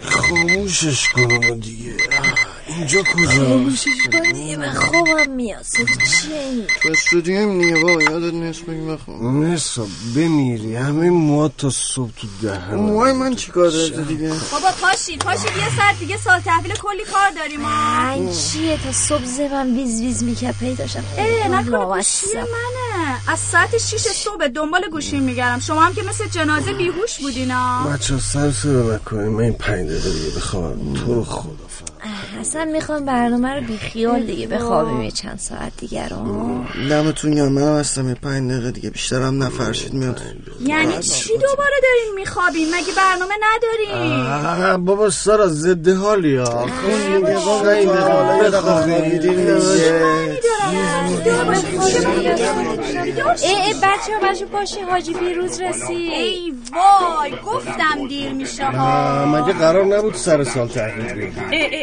خاموشش کنم دیگه. اینجا کجا؟ خاموشش کنی من خوابم میاد صدا چیه این؟ تو استودیو نیه با یادت نیست بگی بخوام مرسا بمیری. همه موها تا صبح تو دهن موهای من چیکار داره دیگه؟ بابا پاشید پاشید یه ساعت دیگه سال تحویل کلی کار داریم ما این چیه؟ تا صبح زبم ویز ویز می‌کرد پیداشم اه نکنه گوشی منه. از ساعت 6 صبح دنبال گوشی میگردم. شما هم که مثل جنازه بیهوش بودینا بچه سر صدا نکنیم من این پنج دقیقه دیگه بخوام تو رو خدا اصلا می‌خوام برنامه رو بیخیال دیگه بخوابیم یه چند ساعت دیگه رو. دمتون یا منم هستم. یه پنج دقیقه دیگه. بیشترم نفرشید میاد. یعنی چی دوباره دارین میخوابیم؟ مگه برنامه نداریم؟ بابا سارا ضد حالی ها. ای بچه ها بچه باشی حاجی پیروز رسید ای وای گفتم دیر میشه ها. مگه قرار نبود سر سال بدیم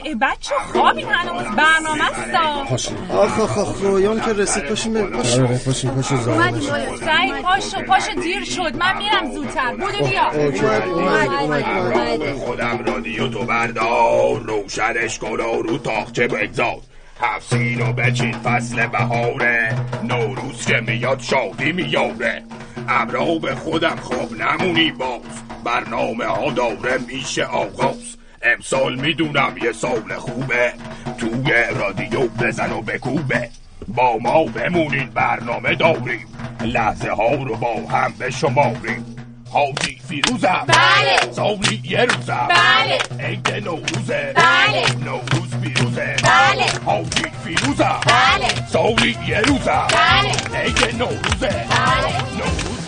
ای ای ای بچه خوابین هنوز برنامه است. پاشیم آخ آخ آخ رویان که رسید. پاشیم بریم آره پاشیم پاشو زمان سعید پاشو پاشو دیر شد. من میرم زودتر. بودو بیا. خودم رادیو تو بردار. روشنش کن و رو تاخچه بگذار. هفسین و بچین فصل بهاره. نوروز که میاد شادی میاره. ابرا به خودم خواب نمونی باز. برنامه ها داره میشه آغاز. امسال می‌دونم یه سال خوبه. توی رادیو بزن و بکوبه. با ما بمونین برنامه داریم. لحظه ها رو با هم بشماریم. حاجی فیروزم. بله. سالی یه روزم. بله. عید نوروزه. بله. نوروز پیروزه بله. حاجی فیروزم. بله. سالی یه روزم. بله. عید نوروزه. بله. نوروز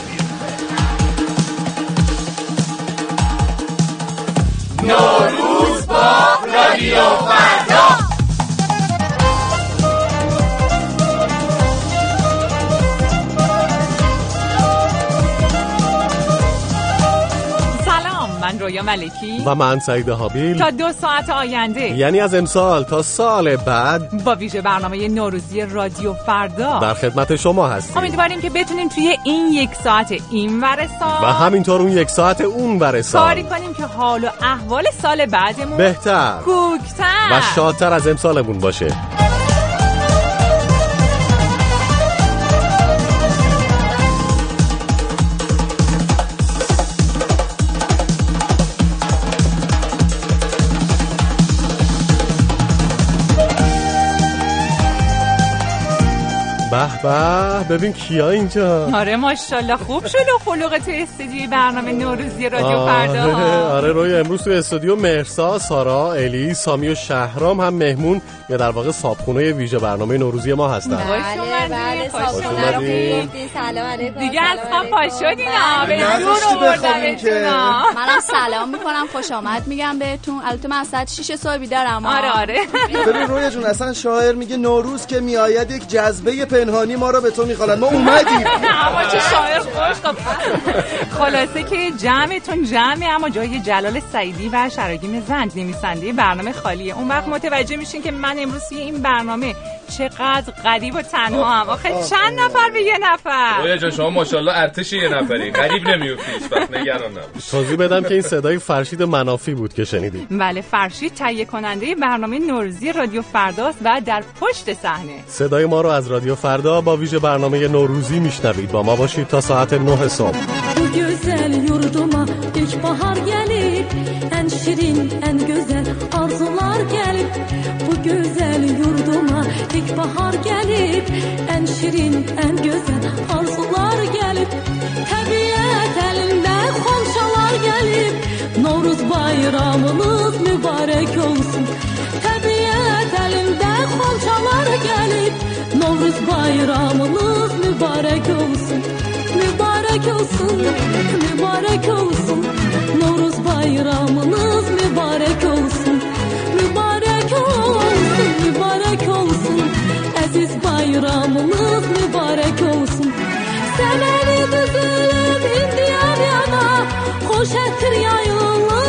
نوروز با رادیو فردا. من رویا ملکی. و من سعید حابیل. تا دو ساعت آینده. یعنی از امسال تا سال بعد. با ویژه برنامه نوروزی رادیو فردا. در خدمت شما هستیم. امیدواریم که بتونیم توی این یک ساعت این ور سال و همینطور اون یک ساعت اون ور کاری سال کنیم که حال و احوال سال بعدمون بهتر کوکتر. و شادتر از امسالمون باشه. به به ببین کیا اینجا آره ماشاءالله خوب شد و خلوق توی استودیوی برنامه نوروزی رادیو فردا آره, ها. آره روی امروز تو استودیو مرسا سارا الی سامی و شهرام هم مهمون یا در واقع صابخونه ویژه برنامه نوروزی ما هستن اومدی، خوش خوش اومدی. اومدی. سلام علیکم دیگه از خواب پا شدینا به که. آوردمتونا. منم سلام می‌کنم خوش آمد میگم بهتون البته من از ساعت 6 صبح بیدارم آره آره ببین رویا جون اصلا شاعر میگه نوروز که میآید یک جذبه پنهانی ما رو به تو می‌خواد. ما اومدیم. اما چه شاعر خوش. خب. خلاصه که جمعتون جمعه اما جای جلال سعیدی و شراگیم زند نویسنده برنامه خالیه. اون وقت متوجه میشین که من امروز این برنامه چقدر غریب و تنها هم. آخه چند نفر به یه نفر؟ رویا جان شما ماشاءالله ارتش یه نفری. غریب نمیوفتی هیچ وقت نگران نباش توضیح بدم که این صدای فرشید منافی بود که شنیدید بله فرشید تهیه کننده برنامه نوروزی رادیو فرداست و در پشت صحنه. صدای ما رو از رادیو فردا با ویژه برنامه نوروزی میشنوید. با ما باشید تا ساعت 9 صبح. Bu güzel yurduma ilkbahar gelip En şirin, En şirin, en güzel arzular gelip Tabiat elinde komşalar gelip Novruz bayramınız mübarek olsun Tabiat elinde komşalar gelip Novruz bayramınız mübarek olsun mübarek olsun, mübarek olsun. Novruz bayramınız mübarek olsun, mübarek olsun, mübarek olsun. Aziz bayramınız mübarek olsun. Seneni düzülüp indiyan yana, hoş etir yayılır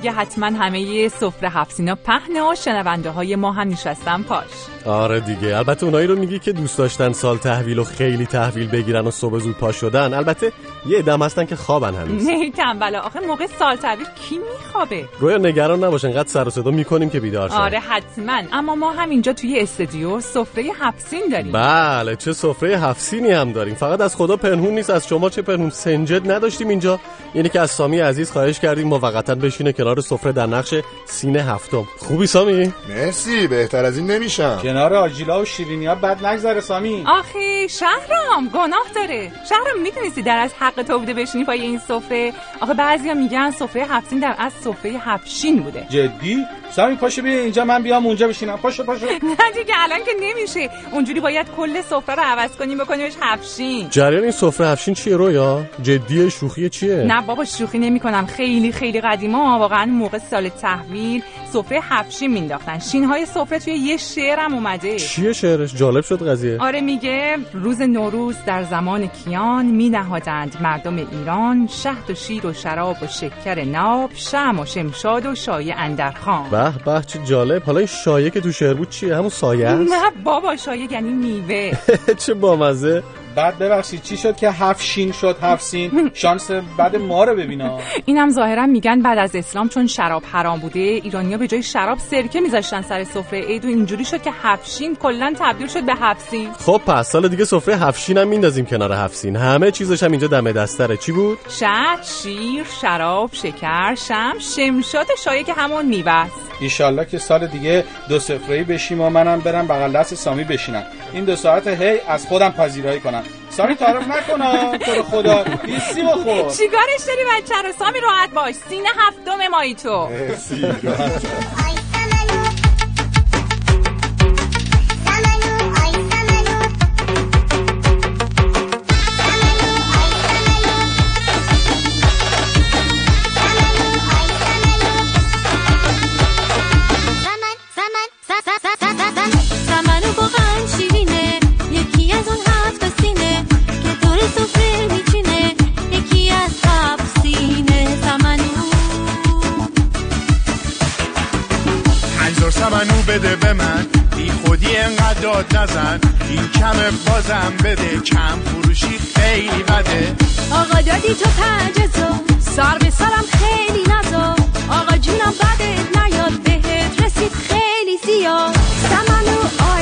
دیگه حتما همه سفره هفسینا پهنه و شنونده های ما هم نشستن پاش. آره دیگه. البته اونایی رو میگی که دوست داشتن سال تحویل و خیلی تحویل بگیرن و صبح زود پا شدن. البته یه ادم هستن که خوابن هنوز. نه تنبلا آخه موقع سال تحویل کی میخوابه؟ رویا نگران نباش انقدر سر و صدا می‌کنیم که بیدار شن آره حتما. اما ما هم اینجا توی استودیو سفره هفسین داریم. بله چه سفره هفسینی هم داریم. فقط از خدا پنهون نیست از شما چه پنهون؟ سنجد نداشتیم اینجا. یعنی که از سامی عزیز خواهش کردیم موقتا بشینه کنار سفره در نقش سینه هفتم. خوبی سامی؟ مرسی بهتر از این نمیشم. کنار آجیلا و شیرینی ها بد نگذره سامی. آخه شهرام گناه داره. شهرام می‌دونستی در از حق تو بوده بشینی پای این سفره آخه بعضیا میگن سفره هفسین در از سفره هفشین بوده. جدی؟ سامی پاشو بیا اینجا من بیام اونجا بشینم. پاشو پاشو. نه دیگه الان که نمیشه. اونجوری باید کل سفره رو عوض کنیم بکنیمش هفشین. جریان این سفره هفشین چیه رویا؟ جدی شوخی چیه؟ نه بابا شوخی نمی کنم خیلی خیلی قدیما. واقعا موقع سال تحویل سفره هفشین مینداختن. شین های سفره توی یه شعرم اومده. چیه شعرش؟ جالب شد قضیه. آره میگه روز نوروز در زمان کیان می نهادند مردم ایران شهد و شیر و شراب و شکر ناب شم و شمشاد و شایع اندرخان. به به چه جالب. حالا این شایه که تو شعر بود چیه؟ همون سایه است؟ نه بابا شایع یعنی میوه. چه بامزه. بعد ببخشید چی شد که هفت شین شد هفت سین؟ شانس بعد ما رو ببینا. اینم ظاهرا میگن بعد از اسلام چون شراب حرام بوده ایرانیا به جای شراب سرکه میذاشتن سر سفره. عید و اینجوری شد که هفشین کلا تبدیل شد به هفسین خب پس سال دیگه سفره هفشین هم میندازیم کنار هفسین همه چیزش هم اینجا دم دستره. چی بود؟ شهد شیر شراب شکر شم شمشاد شایع که همون میوه است. ایشالله که سال دیگه دو سفره بشیم و منم برم بغل دست سامی بشینم. این دو ساعت هی از خودم پذیرایی کنم. سامی تعارف نکنم تو رو خدا. ایسی بخور چیکارش داری بچه رو؟ سامی راحت باش. سینه هفتم مایی تو. بده به من. بی خودی انقدر داد نزن. این کمه بازم بده. کم فروشی خیلی بده. آقا دادی تو پنجتو سر به سرم خیلی نزا. آقا جونم بدت نیاد. بهت رسید خیلی زیاد. سمنو آی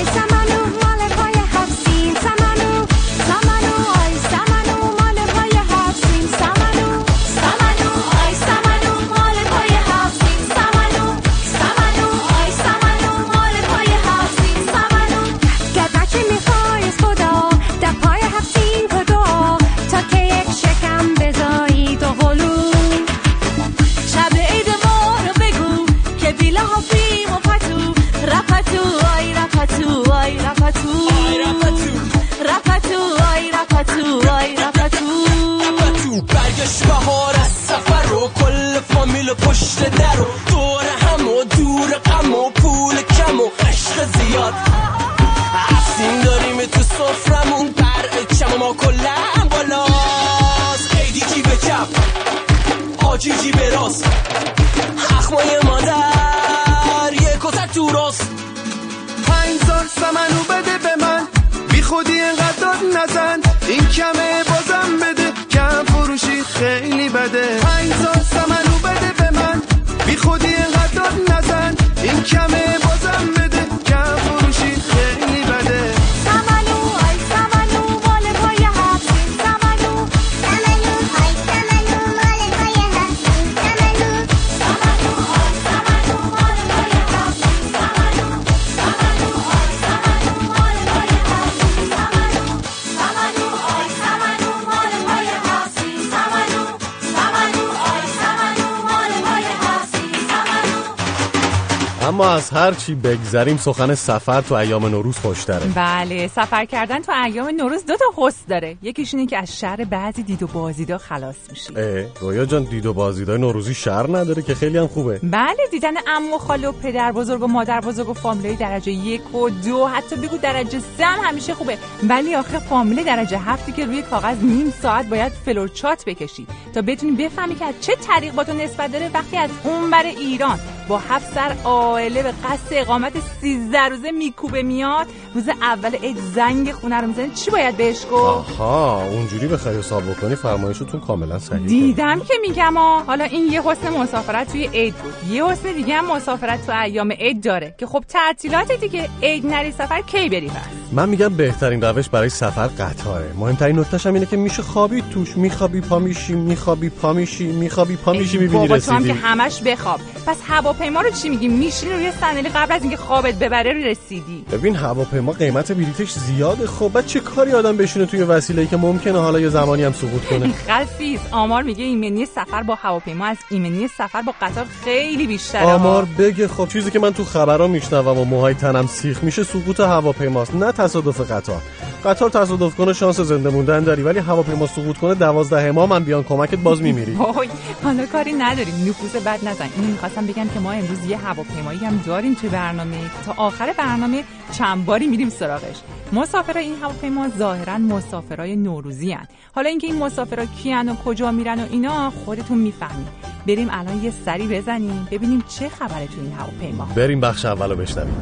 از هر چی بگذریم سخن سفر تو ایام نوروز خوشتره بله سفر کردن تو ایام نوروز دو تا حس داره. یکیش اینه که از شر بعضی دید و بازیدا خلاص میشی. رویا جان دید و بازیدای نوروزی شر نداره که خیلی هم خوبه. بله دیدن عمو و خاله و پدر بزرگ و مادر بزرگ و فامیلای درجه یک و دو حتی بگو درجه سه هم همیشه خوبه. ولی آخه فامیل درجه هفتی که روی کاغذ نیم ساعت باید فلورچات بکشی تا بتونی بفهمی که از چه طریق با تو نسبت داره وقتی از اون بر ایران. با هفت سر عائله به قصد اقامت 13 روزه میکوبه میاد. روز اول عید زنگ خونه رو می‌زنه. چی باید بهش گفت؟ آها اونجوری بخوای حساب بکنی فرمایشتون کاملا صحیحه. دیدم که میگم آ حالا این یه حسن مسافرت توی عید بود. یه حسن دیگه هم مسافرت تو ایام عید داره که خب تعطیلات دیگه عید نری سفر کی بری پس؟ من میگم بهترین روش برای سفر قطاره. مهمترین نکتهش هم اینه که میشه خوابید توش. میخوابی پا میشی میخوابی پا میشی میخوابی پا میشی می‌بینی بابا تو هم رسیدی. که همش بخواب. پس هواپیما رو چی میگی؟ میشینی روی صندلی قبل از اینکه خوابت ببره رسیدی. ببین هواپیما قیمت بلیتش زیاده. خب بعد چه کاری آدم بشینه توی وسیله‌ای که ممکنه حالا یه زمانی هم سقوط کنه؟ خلفیز آمار میگه ایمنی سفر با هواپیما از ایمنی سفر با قطار خیلی بیشتره. آمار بگه خب چیزی که من تو خبرها میشنوم و موهای تنم سیخ میشه سقوط هواپیماست نه تصادف قطار. قطار تصادف کنه شانس زنده موندن داری ولی هواپیما سقوط کنه دوازده امام هم بیان کمکت باز میمیری. وای حالا کاری نداریم نفوذ بد نزن. اینو می‌خواستم بگم که ما امروز یه هواپیمایی هم داریم توی برنامه. تا آخر برنامه چند باری میریم سراغش. مسافرای این هواپیما ظاهرا مسافرای نوروزی هن. حالا اینکه این مسافرا کیان و کجا میرن و اینا خودتون می‌فهمید. بریم الان یه سری بزنیم ببینیم چه خبره تو این هواپیما. بریم بخش اولو بشنویم.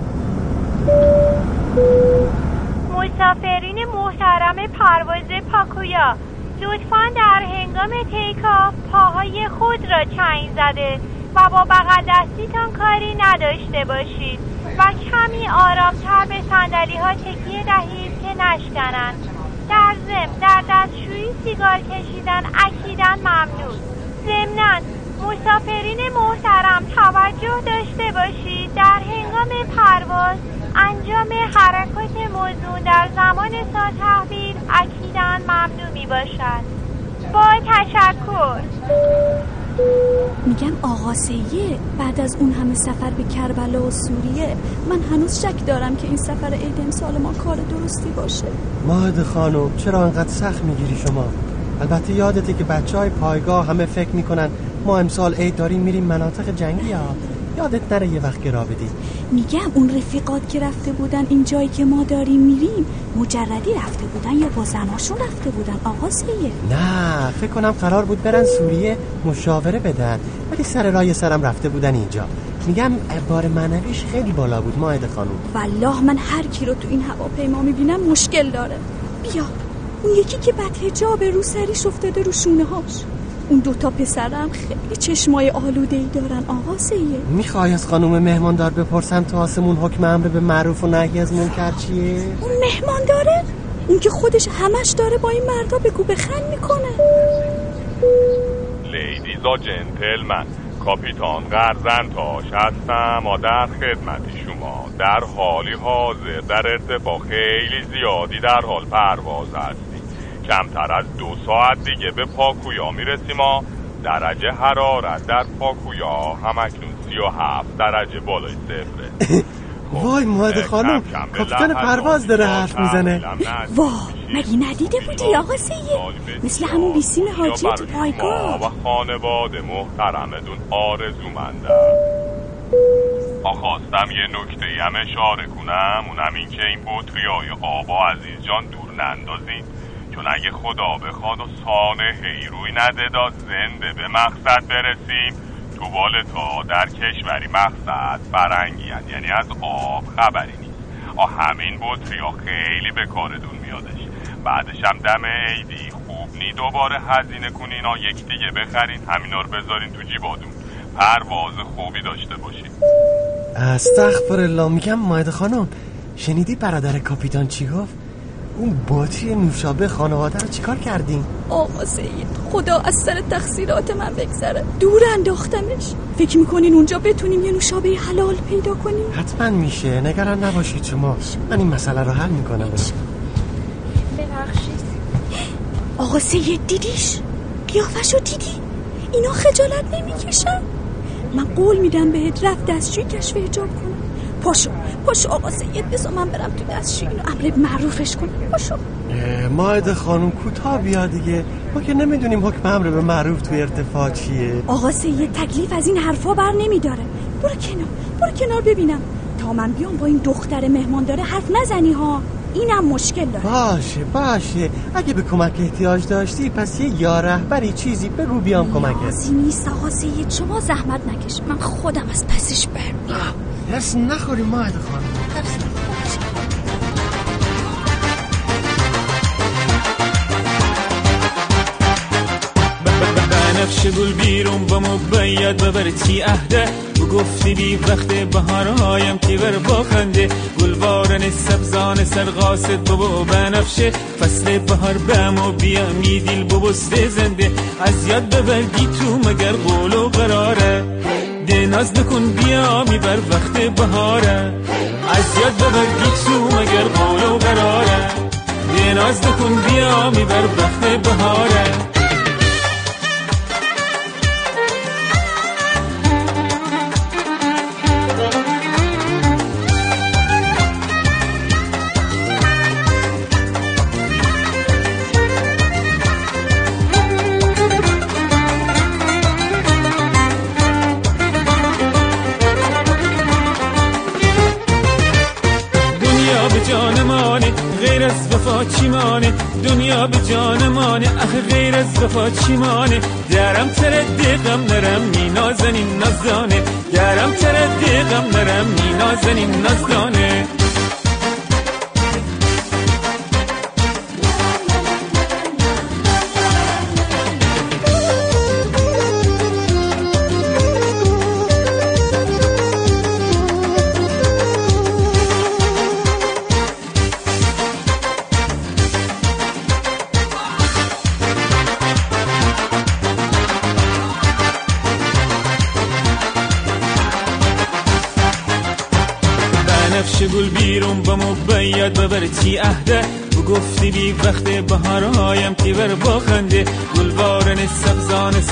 مسافرین محترم پرواز پاکویا لطفا در هنگام تیکاف پاهای خود را چنگ زده و با بغل دستیتان کاری نداشته باشید و کمی آرامتر به صندلی ها تکیه دهید که نشکنند. در ضمن در دستشویی سیگار کشیدن اکیدا ممنوع. ضمنا مسافرین محترم توجه داشته باشید. در هنگام پرواز انجام حرکات موزون در زمان سا تحویل اکیدا ممنوع می باشد. با تشکر. میگم آقا سیه بعد از اون همه سفر به کربلا و سوریه من هنوز شک دارم که این سفر عید امسال ما کار درستی باشه. ماهد خانم چرا انقدر سخت می‌گیری شما؟ البته یادته که بچه های پایگاه همه فکر می‌کنن ما امسال عید داریم میریم مناطق جنگی ها. یادت نره یه وقت گرا بدی. میگم اون رفیقات که رفته بودن این جایی که ما داریم میریم مجردی رفته بودن یا با زناشون رفته بودن؟ آقا سیه نه فکر کنم قرار بود برن سوریه مشاوره بدن. ولی سر رای سرم رفته بودن اینجا. میگم بار معنویش خیلی بالا بود ماهد خانم. والله من هر کی رو تو این هواپیما می‌بینم مشکل داره. بیا. اون یکی که بد هجاب رو سریش افتاده رو شونه هاش. اون دوتا پسرم خیلی چشمای آلوده ای دارن آقا سیه می‌خوای از خانم مهماندار بپرسم تا آسمون حکم امر به معروف و نهی از منکر چیه؟ اون مهمان داره اون که خودش همش داره با این مردا بگو بخند می‌کنه. لیدیز و جنتلمن کاپیتان غرزنتاش هستم و در خدمت شما. در حالی حاضر در ارتفاع خیلی زیادی در حال پرواز هستیم کمتر از دو ساعت دیگه به پاکویا می‌رسیم و درجه حرارت در پاکویا همکنون سی و هفت درجه بالای صفره. وای ماهد خانم کاپیتان پرواز داره حرف می‌زنه. وا مگه ندیده بودی آقا سیه مثل همون بیسیم حاجی تو پایگاه. و خانواده محترمتون آرزومندم. خواستم یه نکته هم اشاره کنم. اونم این که این بطریای آبا عزیز جان دور نندازین. چون اگه خدا بخواد و سانحه روی نده دا زنده به مقصد برسیم. تو تا در کشوری مقصد فرنگی. یعنی از آب خبری نیست. آ همین بطریا خیلی به کاردون میادش. بعدش هم دم عیدی خوب نی. دوباره هزینه کنین. ها یک دیگه بخرین. همینا رو بذارین تو جیبادون پرواز خوبی داشته باشین. استغفر الله. میگم ماهد خانم شنیدی برادر کاپیتان چی گفت؟ اون باتری نوشابه خانواده رو چیکار کردین؟ آقا سید خدا از سر تقصیرات من بگذره. دور انداختمش فکر می‌کنین اونجا بتونیم یه نوشابه حلال پیدا کنیم؟ حتما میشه. نگران نباشید شما. من این مسئله رو حل می‌کنم. ببخشید. آقا سید دیدیش؟ قیافش رو دیدی؟ اینا خجالت نمی‌کشن؟ من قول میدم بهت رفت دستشوی کشف حجاب کنم. پاشو پاشو آقا سید بسا من برم تو دستشوی اینو امر معروفش کنم. پاشو. اه، ماهد خانم کوتاه بیا دیگه. ما که نمی‌دونیم حکم امر به معروف تو ارتفاع چیه. آقا سید تکلیف از این حرفا بر نمیداره. برو کنار برو کنار ببینم. تا من بیام با این دختر مهمان داره حرف نزنی ها. اینم مشکل داره. باشه باشه. اگه به کمک احتیاج داشتی پس یه یا رهبری چیزی بگو بیام کمکت. نیازی نیست آقا سید. شما زحمت نکش. من خودم از پسش برمیام. هرس نخوری ماهد خانم بنفش گل بیرون با مو باید ببر تی عهده و گفتی بی وقت بهارهایم تی بر باخنده گلوارن سبزان سرقاست بابا بنفشه فصل بهار بمو بیا می دیل زنده. از یاد ببردی تو مگر قول و قراره؟ ده ناز نکن بیا می بر وقت بهاره. از یاد ببردی تو مگر قول و قراره. ده ناز نکن بیا می بر وقت بهاره. مانه اخ غیر از وفا چی مانه؟ درم غم نرم می نازنین نازدانه درم غم نرم می نازنین نازدانه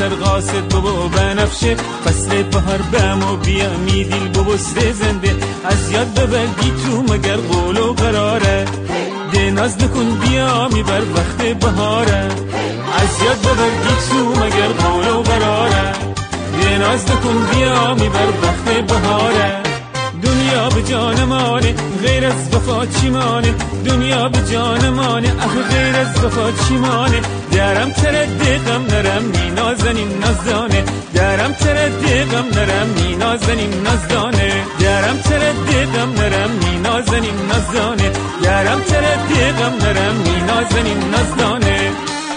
سبزان سرقاست بابا بنفشه. فصل بهار بمو بیا می دیل ببسته زنده. از یاد ببردی تو مگر قول و قراره. ناز نکن بیا می بر وقت بهاره. از یاد ببردی تو مگر قول و قراره. ناز نکن بیا می بر وقت بهاره. دنیا به جان مانه غیر از وفا چی مانه؟ دنیا به جان مانه اخ غیر از وفا چی مانه؟ درم ترد غم نرم نازنین نازدانه درم ترد غم نرم نازنین نازدانه درم ترد غم نرم نازنین نازدانه درم ترد غم نرم نازنین نازدانه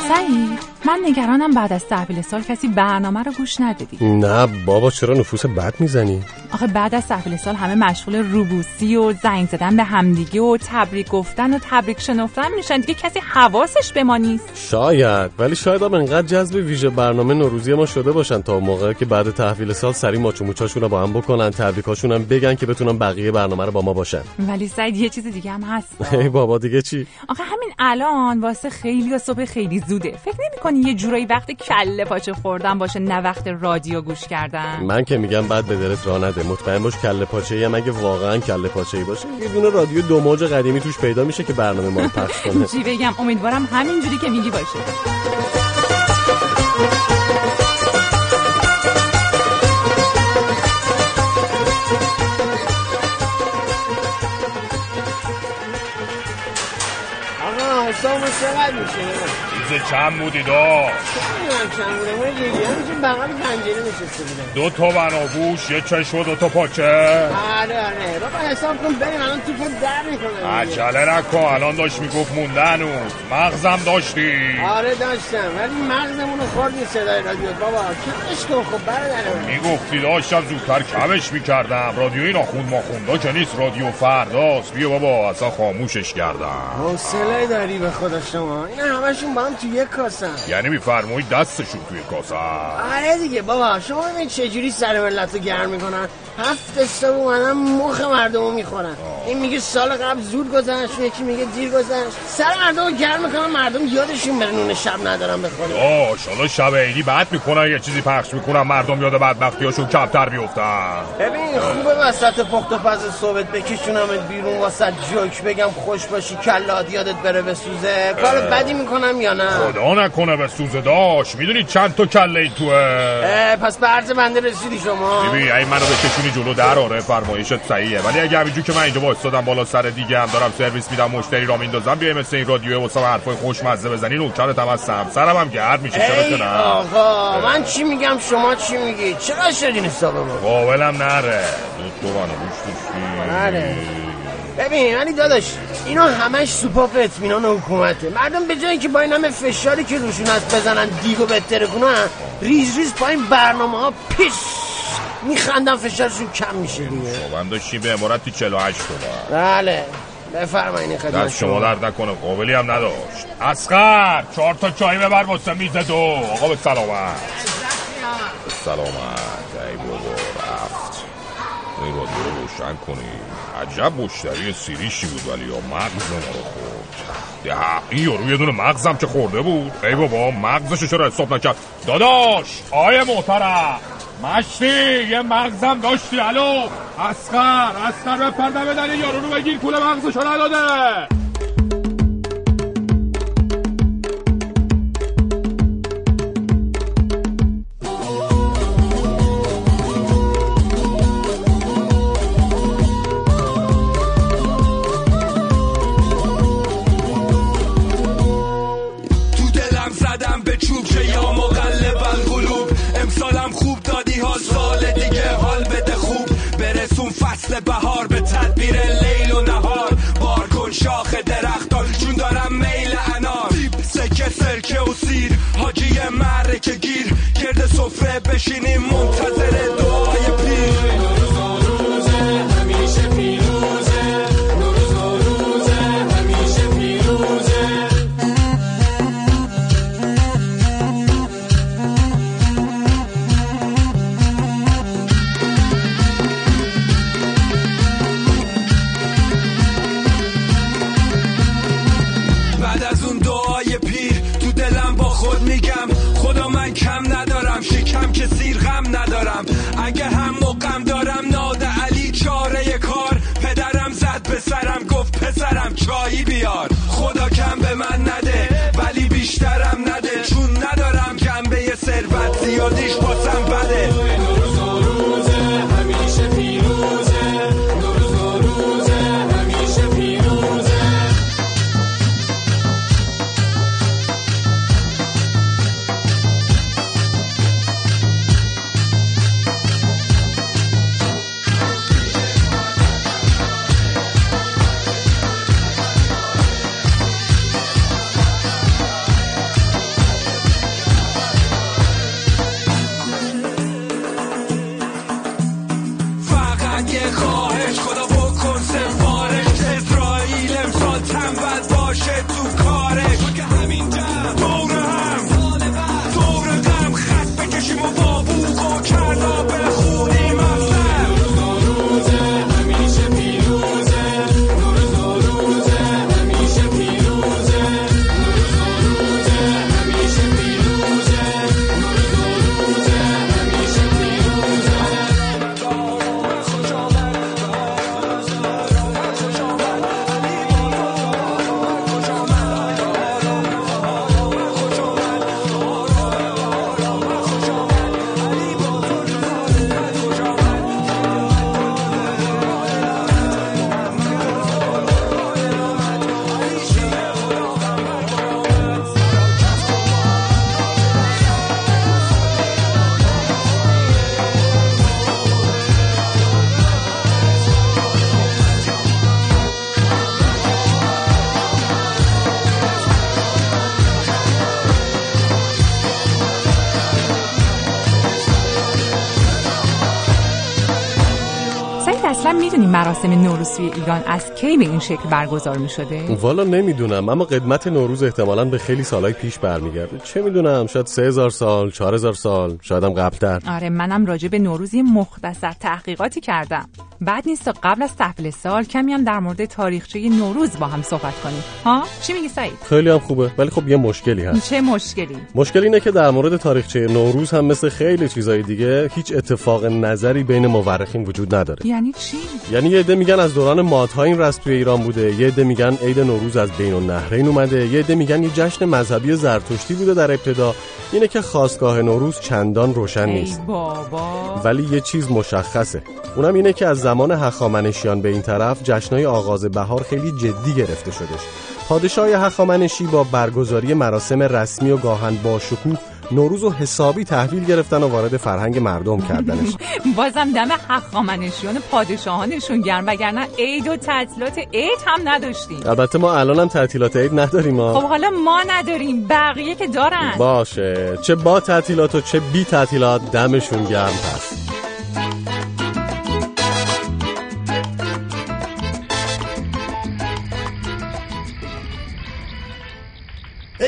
سعید من نگرانم بعد از تحویل سال کسی برنامه رو گوش ندادی. نه بابا چرا نفوس بد می‌زنی؟ آخه بعد از تحویل سال همه مشغول روبوسی و زنگ زدن به همدیگه و تبریک گفتن و تبریک شنفتن میشن. دیگه کسی حواسش به ما نیست. شاید. ولی شاید هم انقدر جذب ویژه برنامه نوروزی ما شده باشن تا موقع که بعد تحویل سال سری ماچو موچاشون رو با هم بکنن تبریکاشون هم بگن که بتونن بقیه برنامه رو با ما باشن. ولی سعید یه چیز دیگه هم هست. ای بابا دیگه چی؟ آخه همین الان واسه خیلی صبح خیلی زوده. فکر نمی‌کنی یه جورایی وقت کله پاچه خوردن باشه نه وقت رادیو گوش کردن. من که میگم بعد به دلت راه نده. مطمئن باش کله پاچه ای هم اگه واقعا کله پاچه ای باشه یه دونه رادیو دو موج قدیمی توش پیدا میشه که برنامه ما رو پخش کنه. چی بگم امیدوارم همینجوری که میگی باشه. حساب چقدر میشه؟ چند بودی دا نمی‌دونم چند بوده. ما یه گیره میشه بغل پنجره نشسته بودم دو تا بناگوش یه چشم و دو تا پاچه آره آره. بابا حساب کن بریم الان توپو در می‌کنم عجله نکن. الان داشت می‌گفت مونده هنوز مغزم داشتی. آره داشتم. ولی مغزمون رو خوردی صدای رادیو. بابا کمش کن خب برادرم می‌گفتی داشتم زودتر کمش می‌کردم. رادیویی ناخوند ماخوندا که نیست. رادیو فرداست. بیا بابا اصلا خاموشش کردم. حوصله داری به خدا شما. اینا همشون با هم تو یک کاسن. یعنی میفرمایید دستشون توی کاسه آره دیگه بابا شما ببین چجوری سر ملت رو گرم می‌کنن؟ هفت صبح اومدن مخ مردم رو می‌خورن. این میگه سال قبل زود گذشت یکی میگه دیر گذشت. سر مردم رو گرم می‌کنن مردم یادشون بره نون شب ندارم به خدا. داش حالا شب عیدی بعد می‌کنن یه چیزی پخش می‌کنن مردم یاد بدبختیاشون کمتر بیفتن ببین خوبه وسط پخت و پز صحبت بکشونمت بیرون واسه جوک بگم خوش باشی کلات یادت بره بسوزه. کار بدی می‌کنم یا نه؟ خدا نکنه به سوزه داش می‌دونی چند تا کله ای توه؟ پس به عرض بنده رسیدی شما. ببین این منو بکشونی جلو در آره فرمایشت صحیحه. ولی اگه همینجور که من اینجا وایسادم بالا سر دیگه هم دارم سرویس میدم مشتری را میندازم بیای مثل این رادیو واسه حرفای خوشمزه بزنی نوکرت هم هستم سرم هم گرد میشه چرا ای که نه؟ آقا من چی میگم شما چی میگی؟ چقدر شدین حساب ما قابلم نره دو تو نره. ببین ولی داداش اینا همش سوپاپ اطمینان حکومته. مردم به جایی که با این همه فشاری که روشون هست بزنن دیگو بهتره کنن ریز ریز پایین برنامه ها پیش میخندن فشارشون کم میشه دیگه. من داشتیم به امارتی 48 تومن بله بفرمایین خدمت دست شما. درد نکنه قابلی هم نداشت. اسخر چهار تا چای ببر واسه میز دو. آقا به سلامت. به سلامت. ای بابا رفت. این رادیو رو روشن کنی عجب مشتری سیریشی بود ولی یا مغز ما رو خورد. ده این یارو یه دونه مغزم که خورده بود. ای بابا مغزشو چرا حساب نکرد؟ داداش آیه محترم. مشتی یه مغزم داشتی. الو اسخر اسخر به پرده بدن این یارو رو بگیر پول مغزشو نداده. سفره بشینیم منتظر دعای ثروت زیادیش باسم بده می‌دونی مراسم نوروز توی ایران از کی به این شکل برگزار می شده؟ والا نمی‌دونم اما قدمت نوروز احتمالا به خیلی سالهای پیش برمیگرده. چه می‌دونم شاید سه هزار سال چهار هزار سال شایدم قبلتر. آره منم راجع به نوروز یه مختصر تحقیقاتی کردم. بعد نیست تا قبل از تحویل سال کمی هم در مورد تاریخچه نوروز با هم صحبت کنیم. ها؟ چی میگی سعید؟ خیلی هم خوبه ولی خب یه مشکلی هست. چه مشکلی؟ مشکل اینه که در مورد تاریخچه نوروز هم مثل خیلی چیزای دیگه هیچ اتفاق نظری بین مورخین وجود نداره. یعنی چی؟ یعنی یه عده میگن از دوران مادها این رسم توی ایران بوده یه عده میگن عید نوروز از بین النهرین اومده یه عده میگن یه جشن مذهبی زرتشتی بوده در ابتدا. اینه که خواستگاه نوروز چندان روشن نیست. بابا. ولی یه چیز مشخصه. اونم اینه که از زمان هخامنشیان به این طرف جشنهای آغاز بهار خیلی جدی گرفته شدش. پادشاه هخامنشی با برگزاری مراسم رسمی و گاهن با شکوه نوروز و حسابی تحویل گرفتن و وارد فرهنگ مردم کردنش. بازم دم هخامنشیان پادشاهانشون گرم وگرنه عید و تعطیلات عید هم نداشتیم. البته ما الان هم تعطیلات عید نداریم خب حالا ما نداریم بقیه که دارن. باشه. چه با تعطیلات و چه بی تعطیلات دمشون گرم پس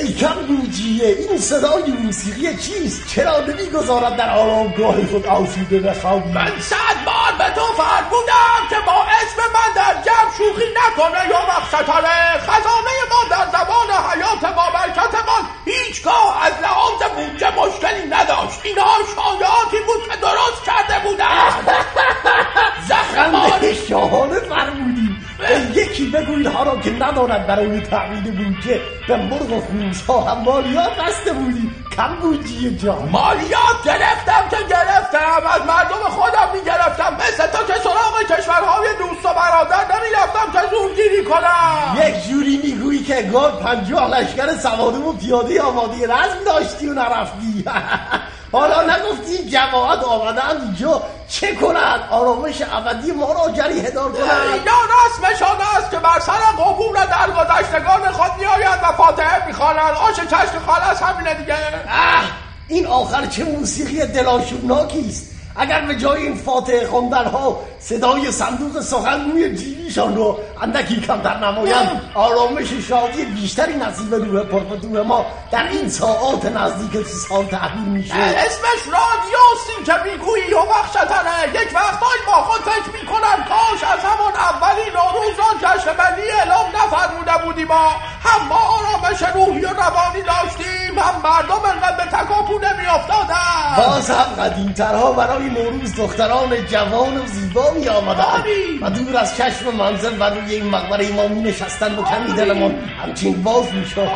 ای کمبوجیه این صدای موسیقی چیست؟ چرا نمی‌گذارد در آرامگاه خود آسوده بخوابی من صد بار به تو فرمودم که با اسم من در جمع شوخی نکنه یا مقصتانه خزانه ما در زمان حیات با برکتمان هیچگاه از لحاظ بودجه مشکلی نداشت. اینها شایعاتی بود که درست کرده بودم زخم خنده شاهانه فرمودی. یکی بگو اینها را که ندارد برای تحویل بودجه به مرغ و خوزها هم مالیات بسته بودی. کمبوجیه جان. مالیات گرفتم که گرفتم. از مردم خودم می‌گرفتم مثل تو که سراغ کشورهای دوست و برادر نمی‌رفتم که زورگیری کنم. یک جوری می‌گویی که انگار پنجاه لشکر سواره و پیاده آماده رزم داشتی و نرفتی. حالا نگفتی جماعت آمدن اینجا چه کنن آرامش ابدی ما را جری هدار کنن اینا رسمشان است که بر سر قبور درگذشتگان خود میآیند و فاتحه می‌خوانند. آش چشم خالص همینه دیگه. اه این آخر چه موسیقی دلاشوبناکی است. اگر به جای این فاتحه خواندن ها صدای صندوق سخنگوی جیبیشان رو اندکی کمتر نمایند آرامش شادی بیشتری نصیب روح پرفتوه ما در این ساعات نزدیک سال تحویل میشه. اسمش رادیوستی که می‌گویی و بخشتنه یک وقتایی با خود فکر می‌کنم. کاش از همون اولی نوروز را جشن ملی اعلام نفرموده بودیم ما. هم ما آرامش روحی و روانی داشتیم هم مردم انقدر به تکاپو نمیافتادن. باز هم قدیمترها برای نوروز دختران جوان و زیبا می آمدن و دور از چشم منزل و روی این مقبره ما می نشستن و کمی دلمان همچین باز می شد.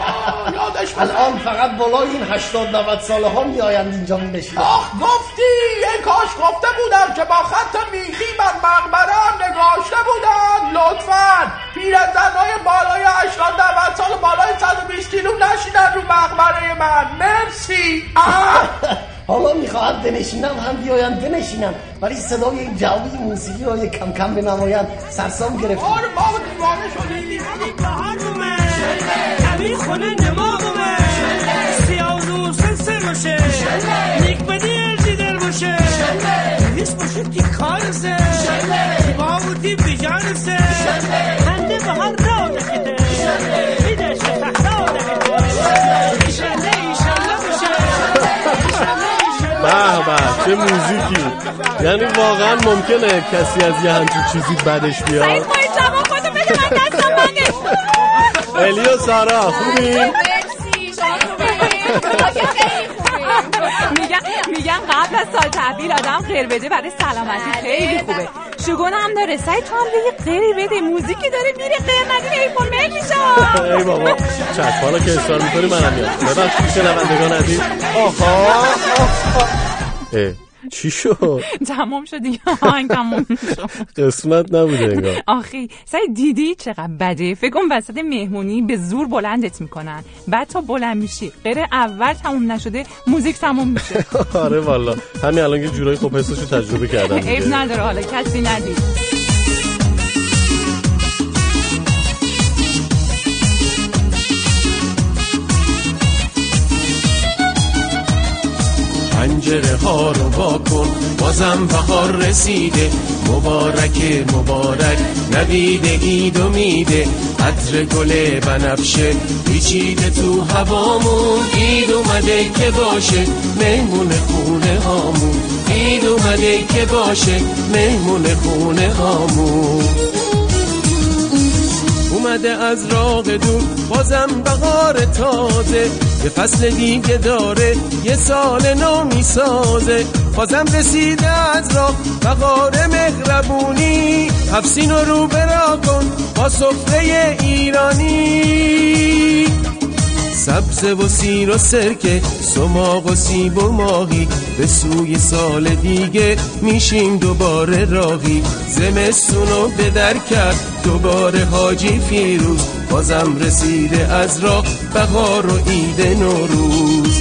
الان فقط بالای این هشتاد 90 ساله ها می آیند اینجا می نشینند. آخ گفتی! ای کاش گفته بودم که با خط میخی بر مقبره هم نگاشته بودن لطفا. پیرزنهای بالای 80 90 سال بالای 120 کیلو نشینن رو مقبره من. مرسی. اه حالا می‌خواهد بنشینم هم بیایند بنشینم. ولی صدای این جوی موسیقی را کم کم بنمایند سرسام گرفت آره ما دیوانه شدیم کمی خونه نماغمه سیاه و نور سنسر باشه. نیک بدی ارزی در باشه. هیچ باشه تی کارسه با بودی بیجانسه خنده به هر را نکده چه موزیکی. یعنی واقعا ممکنه کسی از یه همچین چیزی بدش بیاد؟ سعید خواهی جواب خودو بده من دستم منه الی و سارا خوبی؟ میگن میگن قبل از سال تحویل آدم غیر بده برای سلامتی خیلی خوبه. شگون هم داره. سعید تو هم یه غیر بده. موزیکی داره میره قیمتی ایفون میشه. ای بابا چشم حالا که اصرار می‌کنی منم میاد ببخشید شنوندگان عزیز. آها. چی شد؟ تمام شد دیگه. آهنگ تمام شد. قسمت نبوده انگار. آخی سعید دیدی چقدر بده؟ فکر کن وسط مهمونی به زور بلندت می‌کنن. بعد تا بلند میشی. غیر اول تموم نشده موزیک تموم میشه. آره والا. همین الان یه جورایی خب حسشو تجربه کردم عیب. نداره حالا کسی ندید. پنجره ها رو واکن بازم بهار رسیده. مبارک مبارک. نوید عید و میده. عطر گل بنفشه. پیچیده تو هوامون. عید اومده که باشه. مهمون خونه هامون. عید اومده که باشه. مهمون خونه هامون. اومده از راه دور بازم بهار تازه. یه فصل دیگه داره. یه سال نو می‌سازه بازم رسیده از راه. بهار مهربونی. حفسین رو رو برا کن. با سفره ایرانی. سبز و سیر و سرکه سماق و سیب و ماهی. به سوی سال دیگه میشیم دوباره راهی. زمستون رو به در کرد دوباره حاجی فیروز. بازم رسیده از راه بهار و عید نوروز.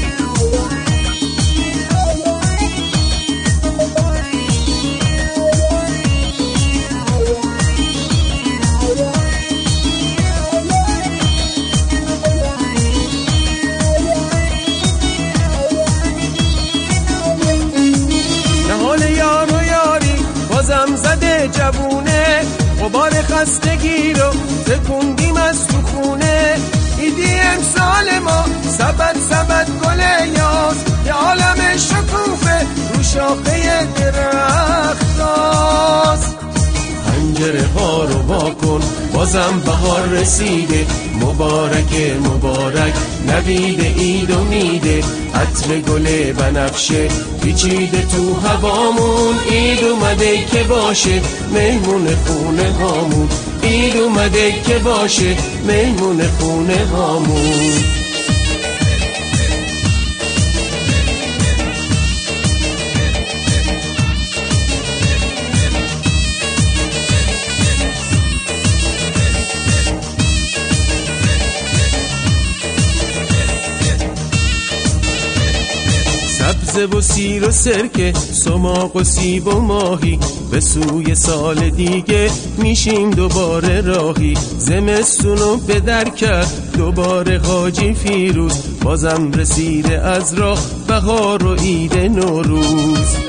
جوونه غبار خستگی رو تکوندیم از تو خونه. ایدی امسال ما سبد سبد گل یاز یه عالم شکوفه رو شاخه درخت پنجره ها رو واکن بازم بهار رسیده. مبارک مبارک. نوید عید و میده عطر گل بنفشه. پیچیده تو هوامون. عید اومده که باشه. مهمون خونه هامون. عید اومده که باشه. مهمون خونه هامون. سبز و سیر و سرکه سماق و سیب و ماهی. به سوی سال دیگه میشیم دوباره راهی. زمستون رو به در کرد دوباره حاجی فیروز. بازم رسیده از راه بهار و عید نوروز.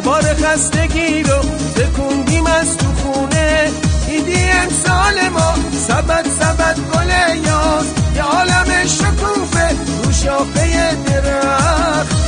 غبار خستگی رو تکوندیم از تو خونه. ایدی امسال ما سبد سبد گل یاز یه عالم شکوفه رو شاخه درخت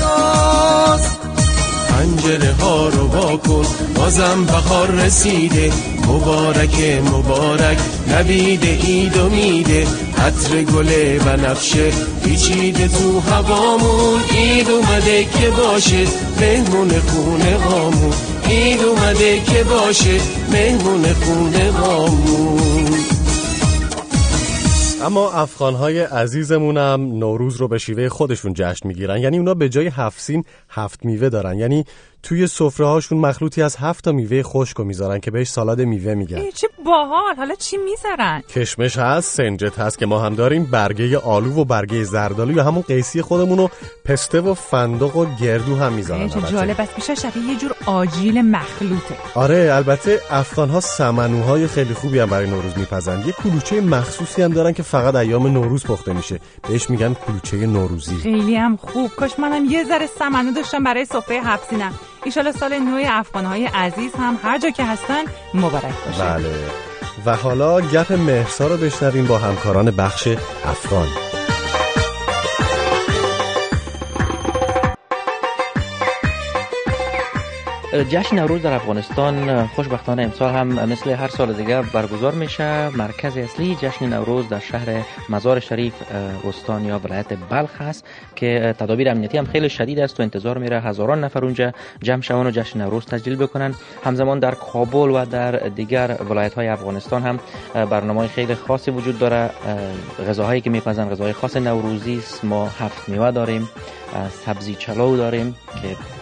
پنجره ها رو واکن بازم بهار رسیده. مبارک مبارک نوید عید و میده عطر گل بنفشه پیچیده تو هوامون. عید اومده که باشه. مهمون خونه هامون. عید اومده که باشه مهمون خونه هامون. اما افغانهای عزیزمونم نوروز رو به شیوه خودشون جشن می‌گیرن. یعنی اونا به جای هفت سین هفت میوه دارن. یعنی توی سفره هاشون مخلوطی از هفت تا میوه خشک رو می‌ذارن که بهش سالاد میوه میگن. چه باحال. حالا چی می‌ذارن؟ کشمش هست سنجت هست که ما هم داریم. برگه آلو و برگه زردالو یا همون قیسی خودمون رو پسته و فندق و گردو هم می‌ذارن. چه. جالب است بیشتر شبیه یه جور آجیل مخلوطه. آره البته افغان ها سمنوهای خیلی خوبی هم برای نوروز میپزن. یه کلوچه مخصوصی هم دارن که فقط ایام نوروز پخته میشه. بهش میگن کلوچه نوروزی. خیلی هم خوب. کاش منم یه ذره سمنو داشتم برای سفره هفسینم ایشالا سال نو افغانهای عزیز هم هر جا که هستن مبارک باشه. بله. و حالا گپ مهرسا رو بشنویم با همکاران بخش افغان. جشن نوروز در افغانستان خوشبختانه امسال هم مثل هر سال دیگه برگزار میشه. مرکز اصلی جشن نوروز در شهر مزار شریف استان یا ولایت بلخ است که تدابیر امنیتی هم خیلی شدید است و انتظار میره هزاران نفر اونجا جمع شون و جشن نوروز تجلیل بکنن. همزمان در کابل و در دیگر ولایت های افغانستان هم برنامه خیلی خاصی وجود داره. غذاهایی که میپزن غذاهای خاص نوروزی است. ما هفت میوه داریم سبزی چلو داریم که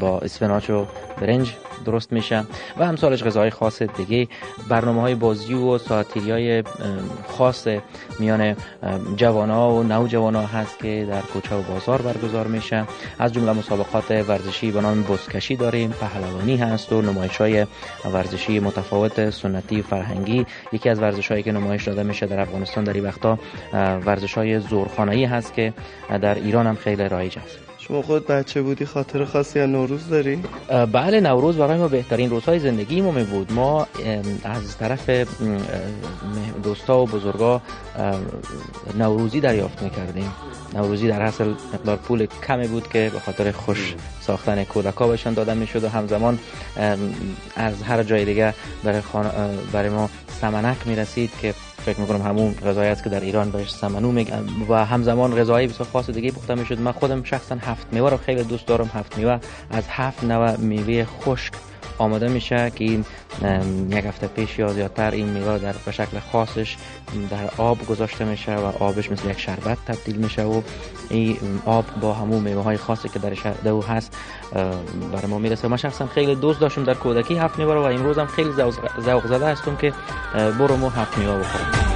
با اسفناج و برنج درست میشه. و همسالش غذاهای خاص دیگه. برنامه های بازی و ساعتیری های خاص میان جوان ها و نوجوان ها هست که در کوچه و بازار برگزار میشه. از جمله مسابقات ورزشی به نام بزکشی داریم. پهلوانی هست و نمایش های ورزشی متفاوت سنتی فرهنگی. یکی از ورزش هایی که نمایش داده میشه در افغانستان در این وقتا ورزش های زورخانه‌ای هست که در ایران هم خیلی رایج است. شما خود بچه بودی خاطر خاصی از نوروز داری؟ بله نوروز برای ما بهترین روزهای زندگی ما بود ما از طرف دوستا و بزرگا نوروزی دریافت می‌کردیم نوروزی در اصل مقدار پول کمی بود که به خاطر خوش ساختن کودکا بهشان داده می‌شد و همزمان از هر جای دیگه برای, خان... برای ما سمنک می‌رسید که فکر می‌کنم همون غذایی است که در ایران بهش سمنو میگن و همزمان غذای بسیار خاص دیگه پخته می‌شد. من خودم شخصا هفت میوه رو خیلی دوست دارم. هفت میوه از هفت نوع میوه خشک آماده میشه که این یک هفته پیش یا زیادتر این میوه در به شکل خاصش در آب گذاشته میشه و آبش مثل یک شربت تبدیل میشه و این آب با همون میوه های خاصی که در او هست برای ما می‌رسه. من شخصا خیلی دوست داشتم در کودکی هفت میوه و امروز هم خیلی ذوق- زده هستم که برو مو هفت میوه بخورم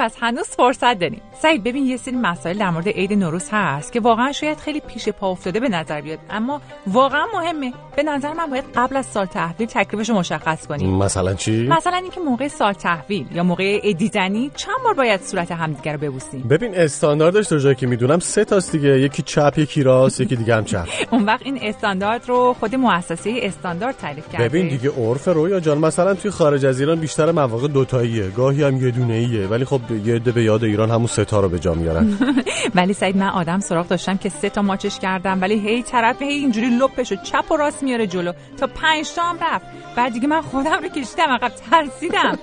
پس هنوز فرصت داریم. سعید ببین یه سری مسائل در مورد عید نوروز هست که واقعا شاید خیلی پیش پا افتاده به نظر بیاد. اما واقعا مهمه. به نظر من باید قبل از سال تحویل تکلیفش مشخص کنیم. مثلا چی؟ مثلا اینکه موقع سال تحویل یا موقع عید دیدنی چند بار باید صورت همدیگه رو ببوسیم؟ ببین استانداردش تا جایی که می‌دونم سه تاست دیگه. یکی چپ یکی راست یکی دیگه هم چپ. اون وقت این استاندارد رو خود مؤسسه استاندارد تعریف کرده. ببین دیگه عرف رویا جان مثلا توی خارج از ایران بیشتر مواقع دوتاییه. گاهی هم یه دونه ایه ولی خب یه عده به یاد ایران همون ستا رو به جا میارن. ولی سعید من آدم سراغ داشتم که سه تا ماچش کردم ولی هی طرف هی اینجوری لپش و چپ و راست میاره جلو. تا پنج تا هم رفت. بعد دیگه من خودم رو کشیدم عقب ترسیدم.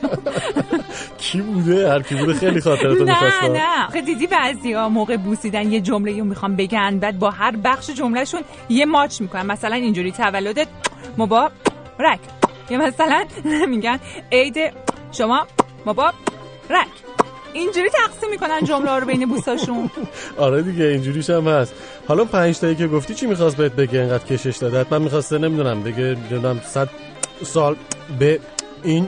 کی بوده؟ هر کی بوده. خیلی خاطرتو نه می‌خواستم نه. آخه دیدی بعضی ها موقع بوسیدن یه جمله رو می‌خوام بگن بعد با هر بخش جملهشون یه ماچ می‌کنن. مثلا اینجوری تولدت مبارک یا مثلا میگن عید شما مبارک اینجوری تقسیم می‌کنن جمله رو بین بوساشون. آره دیگه اینجوریش هم هست. حالا پنج تایی که گفتی چی می‌خواست بهت بگه؟ اینقدر کشش دادت من می‌خواسته نمی‌دونم بگه نمی‌دونم صد سال به این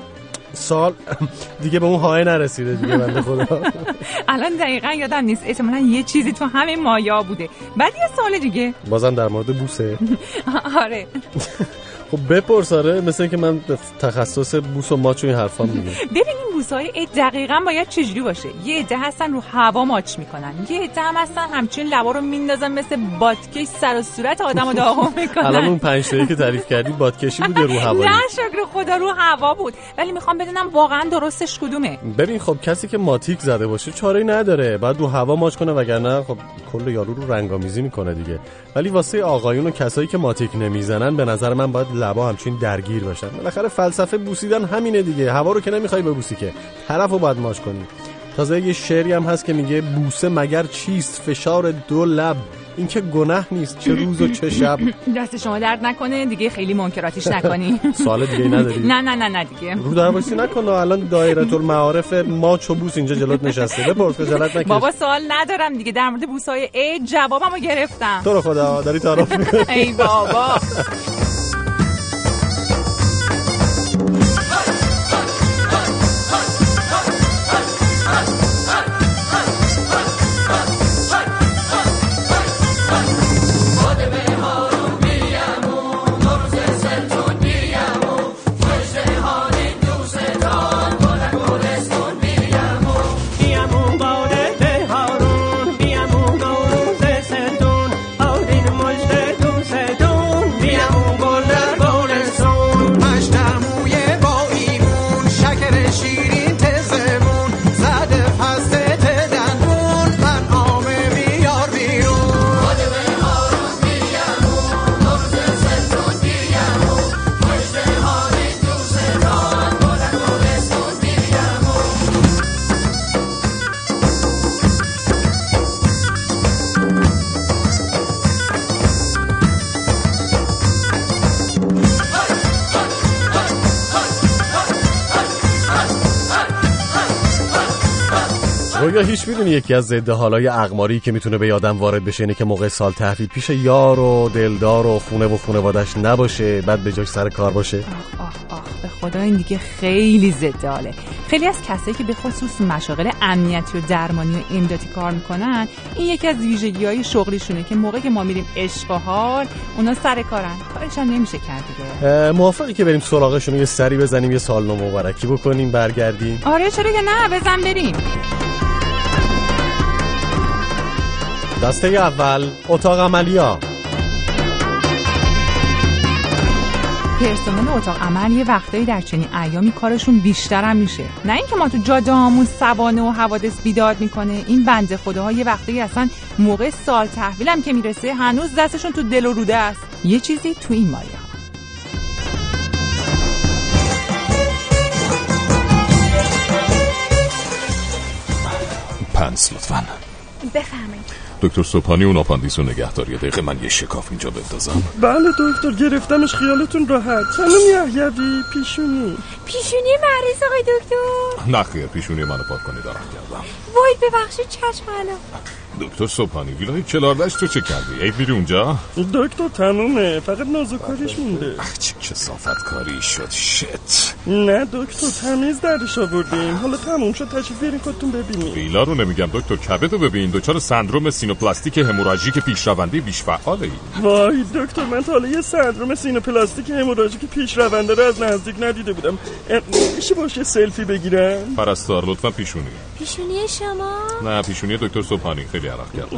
سال دیگه به اون های نرسیده دیگه بنده خدا. الان دقیقا یادم نیست. احتمالا یه چیزی تو همین مایا بوده. بعد یه سال دیگه. بازم در مورد بوسه. آره. خب بپرس آره مثل اینکه من تخصص بوس و ماچ و این حرفا میگم. ببین این بوسای عید دقیقا باید چجوری باشه؟ یه عده هستن رو هوا ماچ می‌کنن یه عده هم هستن همچین لبا رو میندازن مثل بادکش سر و صورت آدم رو الان می‌کنن. اون پنج تایی که تعریف کردی بادکشی بوده رو هوایی نه شکر خدا رو هوا بود. ولی می‌خوام بدونم واقعا درستش کدومه؟ ببین خب کسی که ماتیک زده باشه چاره نداره. بعد رو هوا ماچ کنه وگرنه خب کل یارو رو رنگامیزی می‌کنه دیگه. ولی واسه آقایون و کسایی که ماتیک نمی‌زنن به نظر من باید لبا همچین درگیر باشن. بالاخره فلسفه بوسیدن همینه دیگه. هوا رو که نمی‌خوای ببوسی که. طرف رو باید ماچ کنی. تازه یه شعری هم هست که میگه بوسه مگر چیست؟ فشار دو لب. این که گناه نیست چه روز و چه شب. دست شما درد نکنه دیگه خیلی منکراتیش نکنی. سوال دیگه نداری؟ نه نه نه نه دیگه. رو درواسی نکنه الان دایره المعارف ما چو بوس اینجا جلوت نشسته. بپرس خجالت نکش. بابا سوال ندارم دیگه. در مورد بوسای عید جوابمو گرفتم. تو رو خدا داری تعارف. ای بابا. هیچ می‌دونی یکی از ضد حالای اقماری که می‌تونه به یادم وارد بشه اینه که موقع سال تحویل پیش یار و دلدار و خونه و خونوادش نباشه بعد به جاش سر کار باشه. آخ آخ به خدا این دیگه خیلی زداله خیلی از کسایی که به خصوص مشاغل امنیتی و درمانی و امدادی کار می‌کنن این یکی از ویژگی های شغلیشونه که موقع که ما میریم عشق و حال اونا سر کارن. کارشان نمیشه کرد دیگه. موافقی که بریم سراغشون یه سری بزنیم یه سال نو مبارکی بکنیم برگردیم. آره چرا که نه؟ بزن بریم. دسته اول اتاق عملیا. پرسنل اتاق عمل یه وقتایی در چنین ایامی کارشون بیشتر هم میشه. نه اینکه ما تو جاده هامون سوانه و حوادث بیداد می‌کنه این بنده خداها یه وقتایی اصلا موقع سال تحویلم که می‌رسه هنوز دستشون تو دل و روده است. یه چیزی تو این مایه. پنس لطفا. بفرمایید. دکتر صبحانی اون آپاندیس و نگهداری. دقیقه من یه شکاف اینجا بندازم. بله دکتر گرفتمش خیالتون راحت. خانم یحیوی پیشونی. پیشونی مریض آقای دکتر. نه خیر پیشونی منو پاک کنید عرق کردم. وای ببخشید چشم الان. دکتر صبحانی ویلای کلاردش تو چه کردی؟ عید میری اونجا؟ دکتر تمومه. فقط نازک‌کاریش مونده. چه کثافت کاری شد. shit. نه دکتر تمیز درش آوردیم. حالا تموم شد تشریف بیارین خودتون ببینید ویلا رو نمیگم دکتر کبدو ببین. دچار سندروم سینوپلاستیک هموراژیک پیشرونده بیش فعاله ای وای دکتر من تا حالا یه سندروم سینوپلاستیک هموراژیک پیش رونده رو از نزدیک ندیده بودم. میشه باهاش سلفی بگیرم؟ پرستار لطفا پیشونی. پیشونی شما؟ نه پیشونی دکتر صبحانی. خیلی عرق کرده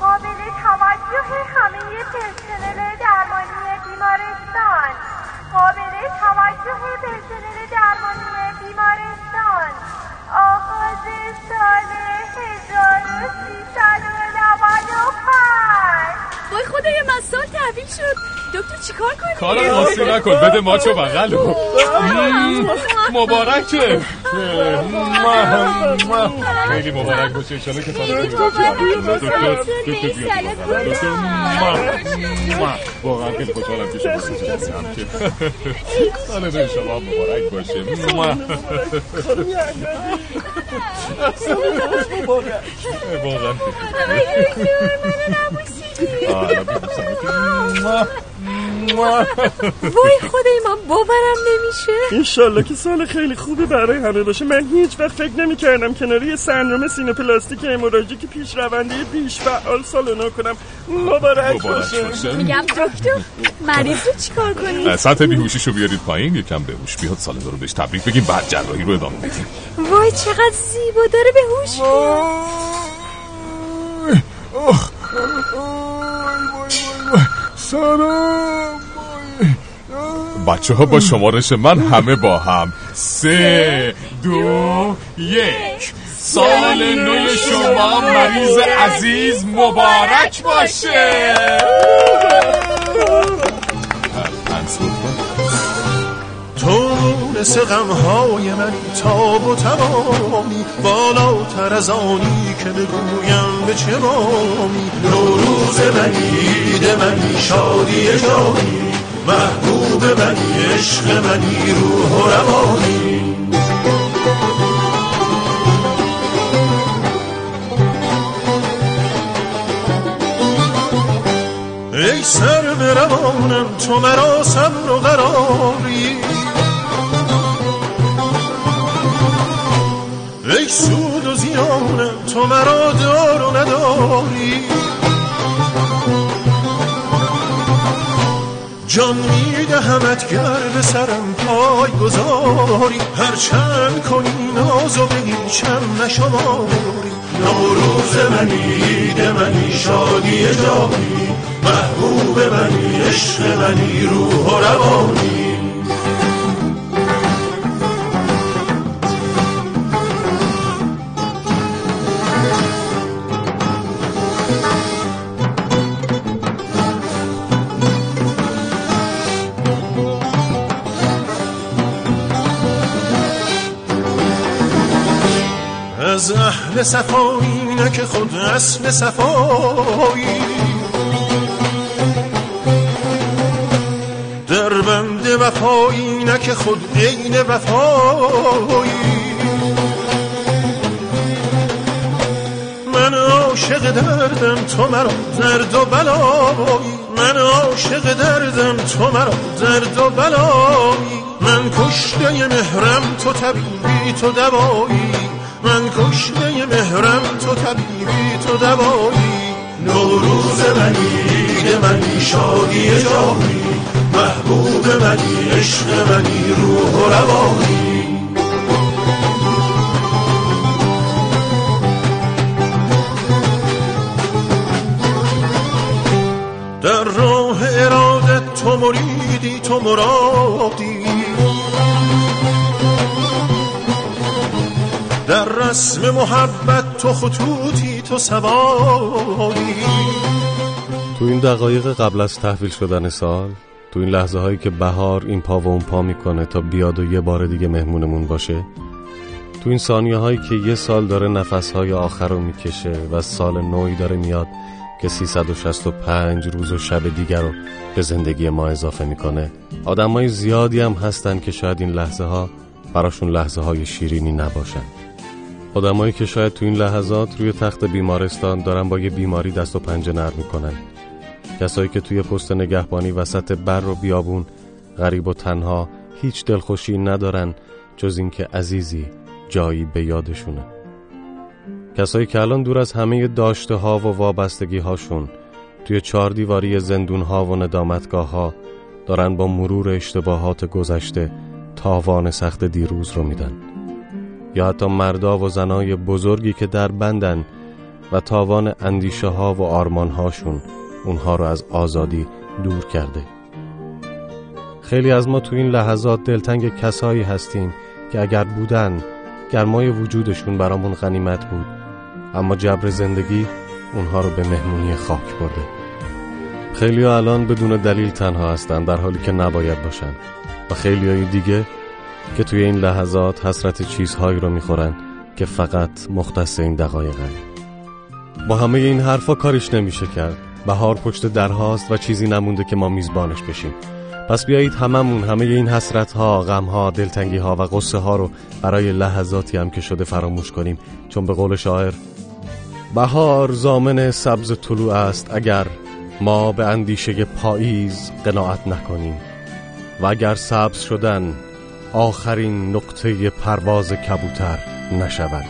قابل توجه همه پرسنل درمانی بیمارستان. قابل توجه پرسنل درمانی بیمارستان. آغاز سال 1395 خدای من سال تحویل شد. دکتر چیکار کنیم کار راسی نکن. بده ماچو بغلو. مبارکه خیلی مبارک باشه. انشالله که سال دکتر دکتر واقعا خیلی خوشحالم که شما سال نو شما مبارک باشه. واقعا وای خدای من باورم نمیشه. انشالله که سال خیلی خوبی برای همه باشه. من هیچ وقت فکر نمی کردم کنار یه سندروم سینوپلاستیک هموراژیک پیش رونده پیش فعال سال نو کنم مبارک باشه. میگم دکتر مریض رو چیکار کنیم سطح بیهوشیشو بیارید پایین یکم بهوش بیاد سال رو بهش تبریک بگیم بعد جراحی رو ادامه بدیم. وای چقدر زیبا داره به هوش سلام بچه ها با شمارش من همه با هم. سه دو یک. سال نو شما مریض عزیز مبارک باشه. تو مونس غمهای منی تاب و تمامی بالاتر از آنی که بگویم به چه بامی نوروز منی عید منی شادی جانی محبوب منی عشق منی روح و روانی. ای سر به روانم تو مرا صبر و قراری. ای سود و زیانم تو مرا دار و نداری. جان میدهمت گر به سرم پای گذاری. هر چند کنی ناز و بهیچم نشماری. نوروز منی عید منی شادی جانی. محبوب منی عشق منی روح و روانی. اهل صفایی نه که خود اصل صفایی. در بند وفایی نه که خود عین وفایی. من عاشق دردم تو مرا درد و بلایی. من عاشق دردم تو مرا درد و بلایی. من کشته مهرم تو طبیبی تو دوایی. من کشته مهرم تو طبیبی تو دوایی نوروز منی عید منی شادی جانی محبوب منی عشق منی روح و روانی در راه ارادت تو مریدی تو مرادی. در رسم محبت تو خطوطی تو سوادی. تو این دقایق قبل از تحویل شدن سال تو این لحظه هایی که بهار این پا و اون پا می‌کنه تا بیاد و یه بار دیگه مهمونمون باشه تو این ثانیه هایی که یه سال داره نفس های آخر رو می‌کشه و سال نوی داره میاد که 365 روز و شب دیگر رو به زندگی ما اضافه می‌کنه. آدم های زیادی هم هستن که شاید این لحظه ها براشون لحظه های شیرینی نباشن. آدمایی که شاید تو این لحظات روی تخت بیمارستان دارن با یه بیماری دست و پنجه نرم می‌کنن. کسایی که توی پست نگهبانی وسط بر و بیابون غریب و تنها هیچ دلخوشی ندارن جز اینکه عزیزی جایی به یادشونه. کسایی که الان دور از همه داشته ها و وابستگی هاشون توی چهار دیواری زندون ها و ندامتگاه ها دارن با مرور اشتباهات گذشته تاوان سخت دیروز رو میدن. یا حتی مردا و زنای بزرگی که در بندن و تاوان اندیشه ها و آرمان هاشون اونها رو از آزادی دور کرده. خیلی از ما تو این لحظات دلتنگ کسایی هستیم که اگر بودن گرمای وجودشون برامون غنیمت بود. اما جبر زندگی اونها رو به مهمونی خاک برده. خیلی الان بدون دلیل تنها هستن در حالی که نباید باشن. و خیلی های دیگه که توی این لحظات حسرت چیزهایی رو می‌خورن که فقط مختص این دقایقن با همه این حرفا کارش نمیشه کرد. بهار پشت درهاست و چیزی نمونده که ما میزبانش بشیم. پس بیایید هممون همه این حسرت ها، غم ها، دلتنگی ها و قصه ها رو برای لحظاتی هم که شده فراموش کنیم. چون به قول شاعر بهار زامن سبز طلوع است اگر ما به اندیشه پاییز قناعت نکنیم. و اگر سبز شدن آخرین نقطه پرواز کبوتر نشود.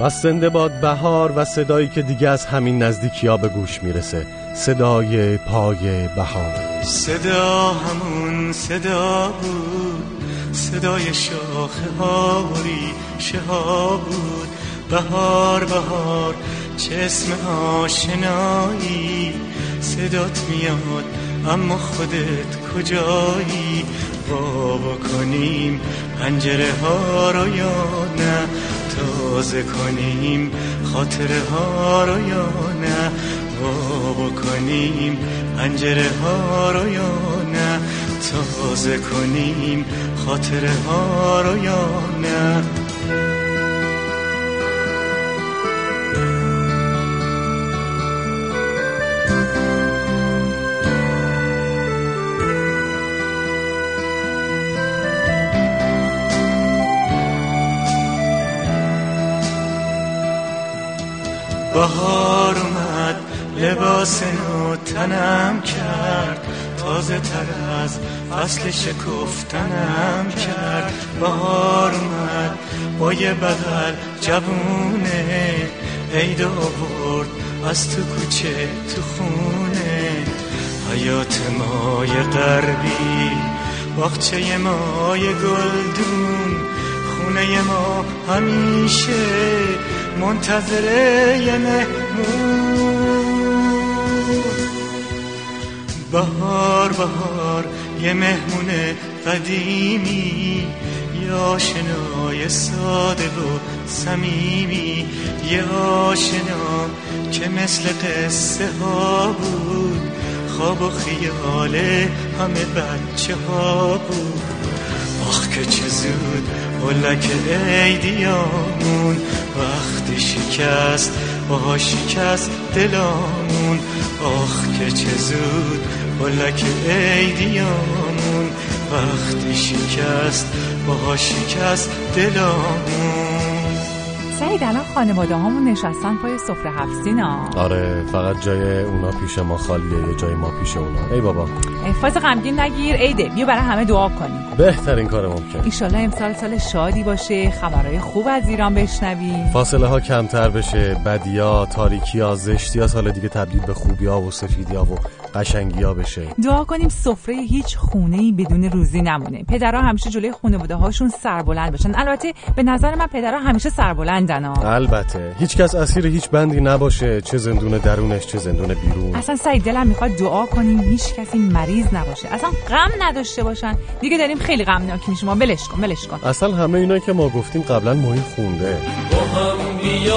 پس زنده باد بهار و صدایی که دیگه از همین نزدیکی ها به گوش می‌رسه. صدای پای بهار. صدا همون صدا بود. صدای شاخه ها و ریشه بود. بهار بهار چه اسم آشنایی. صدات میاد اما خودت کجایی؟ وا بکنیم پنجره ها رو یا نه؟ تازه کنیم خاطره ها رو یا نه؟ وا بکنیم پنجره ها رو یا نه؟ تازه کنیم خاطره ها رو یا نه؟ بهار اومد لباس نو تنم کرد تازه تر از فصل شکفتنم کرد. بهار اومد با یه بغل جوونه عید آورد از تو کوچه تو خونه. حیات مای غربی باغچه مای گلدون خونه ما همیشه منتظره مهمون. بهار بهار یه مهمون قدیمی. یه آشنای ساده و صمیمی. یه آشنا که مثل قصه ها بود. خواب و خیال همه بچه ها بود. آخ که چه زود هلک عیدیامون وقتی شکست با شکست دلامون آخ که چه زود هلک عیدیامون وقتی شکست با شکست دلامون سعید الان خانواده هامون نشستن پای سفره هفسینا آره فقط جای اونا پیش ما خالیه یه جای ما پیش اونا. ای بابا. فاز غمگین نگیر. عیده بیا برای همه دعا کنیم. بهترین کار ممکن. ایشالله امسال سال شادی باشه خبرهای خوب از ایران بشنویم. فاصله ها کمتر بشه. بدیا تاریکیا زشتیا سال دیگه تبدیل به خوبیا و سفیدیا و قشنگیا بشه. دعا کنیم سفره هیچ خونه ای بدون روزی نمونه. پدرها همیشه جلوی خانواده هاشون سربلند باشن. البته به نظر من پدرها همیشه سربلندن ها. البته. هیچ کس اسیر هیچ بندی نباشه. چه زندون درونش چه زندون بیرون. اصلا سعید دلم می‌خواد دعا کنیم. هیچ کسی مریض نباشه. اصلا غم نداشته باشن. دیگه داریم خیلی غمناک میشیم. ما ولش کن ولش کن. اصلا همه اینا که ما گفتیم قبلا ماهی خونده. با هم بیا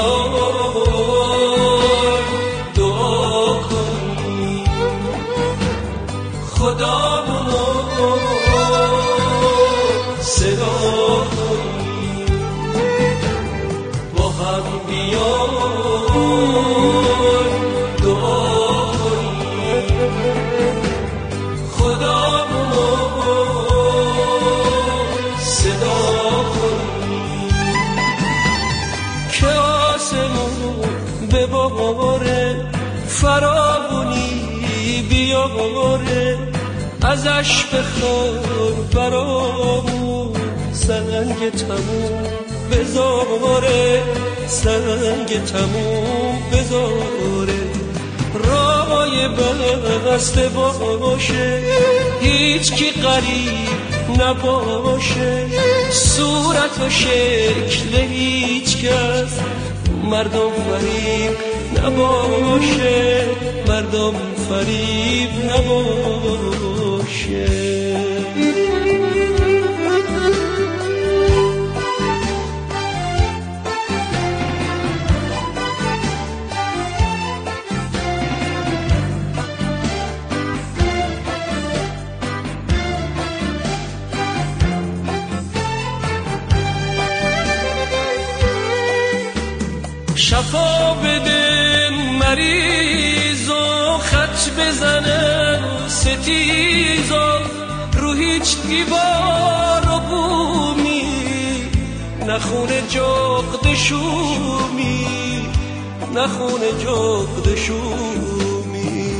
خدا صدا بیاره ازش بخوار برامون سنگ تموم بذاره سنگ تموم بذاره رای بسته باشه هیچ کی قریب نباشه. صورت و شکل هیچ کس مردم فریب نباشه. مردم فریب نباشه. بزنه ستیز و رو هیچ دیوار و بومی نخونه جغد شومی نخونه جغد شومی.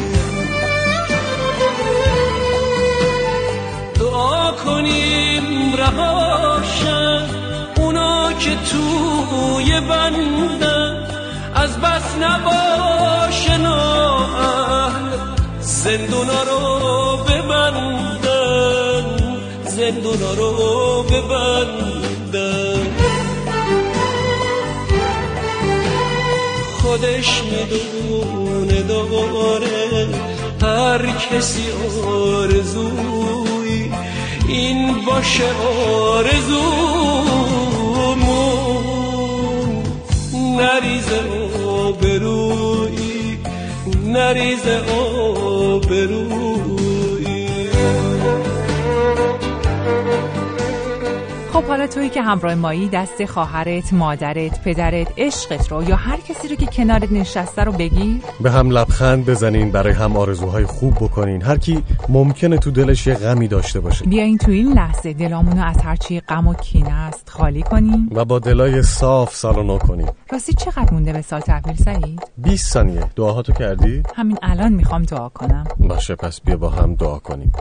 دعا کنیم رهاشن اونا که توی بندن از بس نباشه اهل زندونا رو زندونا رو ببندن خودش می‌دونه داره هر کسی آرزوی این باشه آرزومون نریزه آبروی نریزه آبروی خب حالا تویی که همراه مایی دست خواهرت، مادرت، پدرت، عشقت رو یا هر کسی رو که کنارت نشسته رو بگیر به هم لبخند بزنین برای هم آرزوهای خوب بکنین. هر کی ممکنه تو دلش یه غمی داشته باشه. بیاین تو این لحظه دلامونو از هرچی غم و کینه است خالی کنیم. و با دلای صاف سال نو کنیم. راستی چقدر مونده به سال تحویل سعید؟ 20 ثانیه. دعاهاتو کردی؟ همین الان می‌خوام دعا کنم. باشه پس بیا با هم دعا کنیم.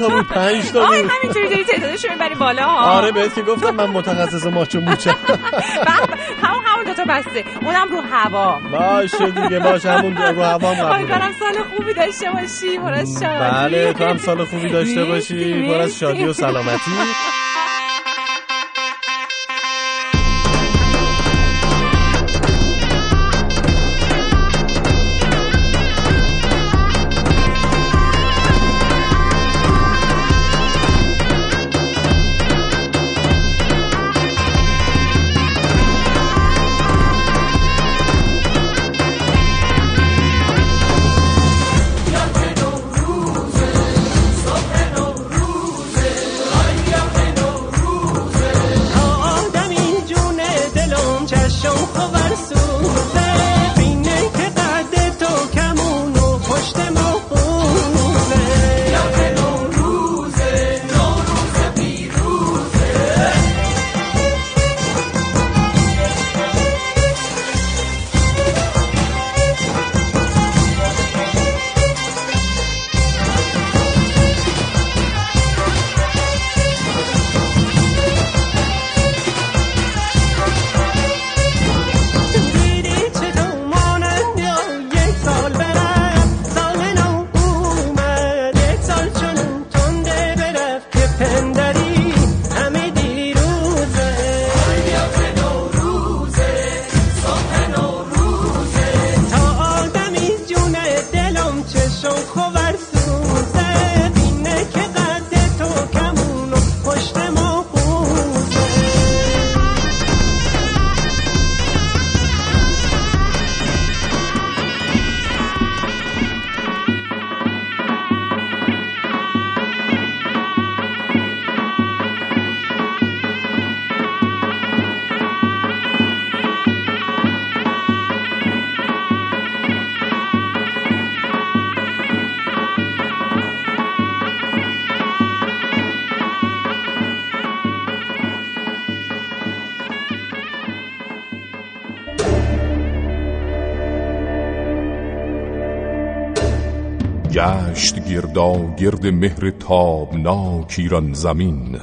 تا بود دو تا بود پنج تا بود. همینطوری داری تعدادش رو می‌بری بالا ها آره بهت که گفتم من متخصص ماچ و موچم همون همون دوتا بسته. اونم رو هوا. باشه دیگه باشه همون رو هوا هم. امیدوارم سال خوبی داشته باشی پر از شادی بله تو هم سال خوبی داشته باشی پر از. شادی و سلامتی. گرد مهر تابناک ایران زمین.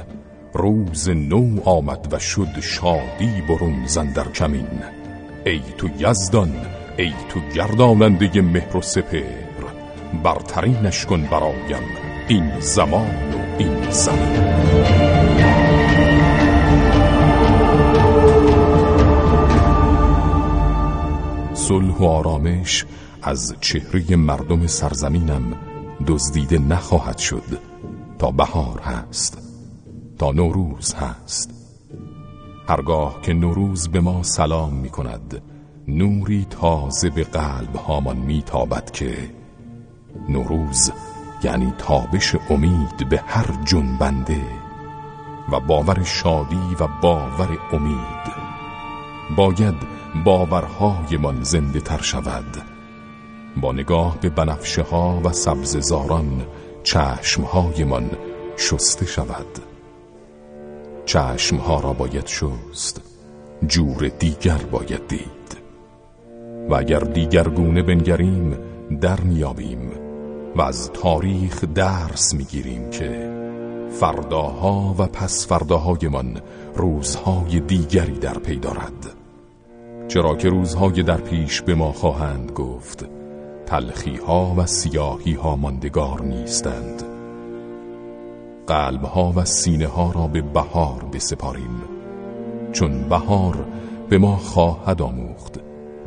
روز نو آمد و شد شادی برون زندر کمین. ای تو یزدان ای تو گرداننده مهر و سپر برترینش کن برایم این زمان و این زمین. صلح و آرامش از چهره مردم سرزمینم دزدیده نخواهد شد. تا بهار هست. تا نوروز هست. هرگاه که نوروز به ما سلام می کند نوری تازه به قلب هامان می تابد که نوروز یعنی تابش امید به هر جنبنده و باور شادی و باور امید. باید باورهایمان زنده تر شود. با نگاه به بنفشه ها و سبززاران چشمهایمان شسته شود. چشمها را باید شست جور دیگر باید دید. و اگر دیگرگونه بنگریم در میابیم و از تاریخ درس می‌گیریم که فرداها و پس فرداهایمان روزهای دیگری در پی دارد. چرا که روزهای در پیش به ما خواهند گفت تلخی ها و سیاهی ها ماندگار نیستند. قلب ها و سینه ها را به بهار بسپاریم. چون بهار به ما خواهد آموخت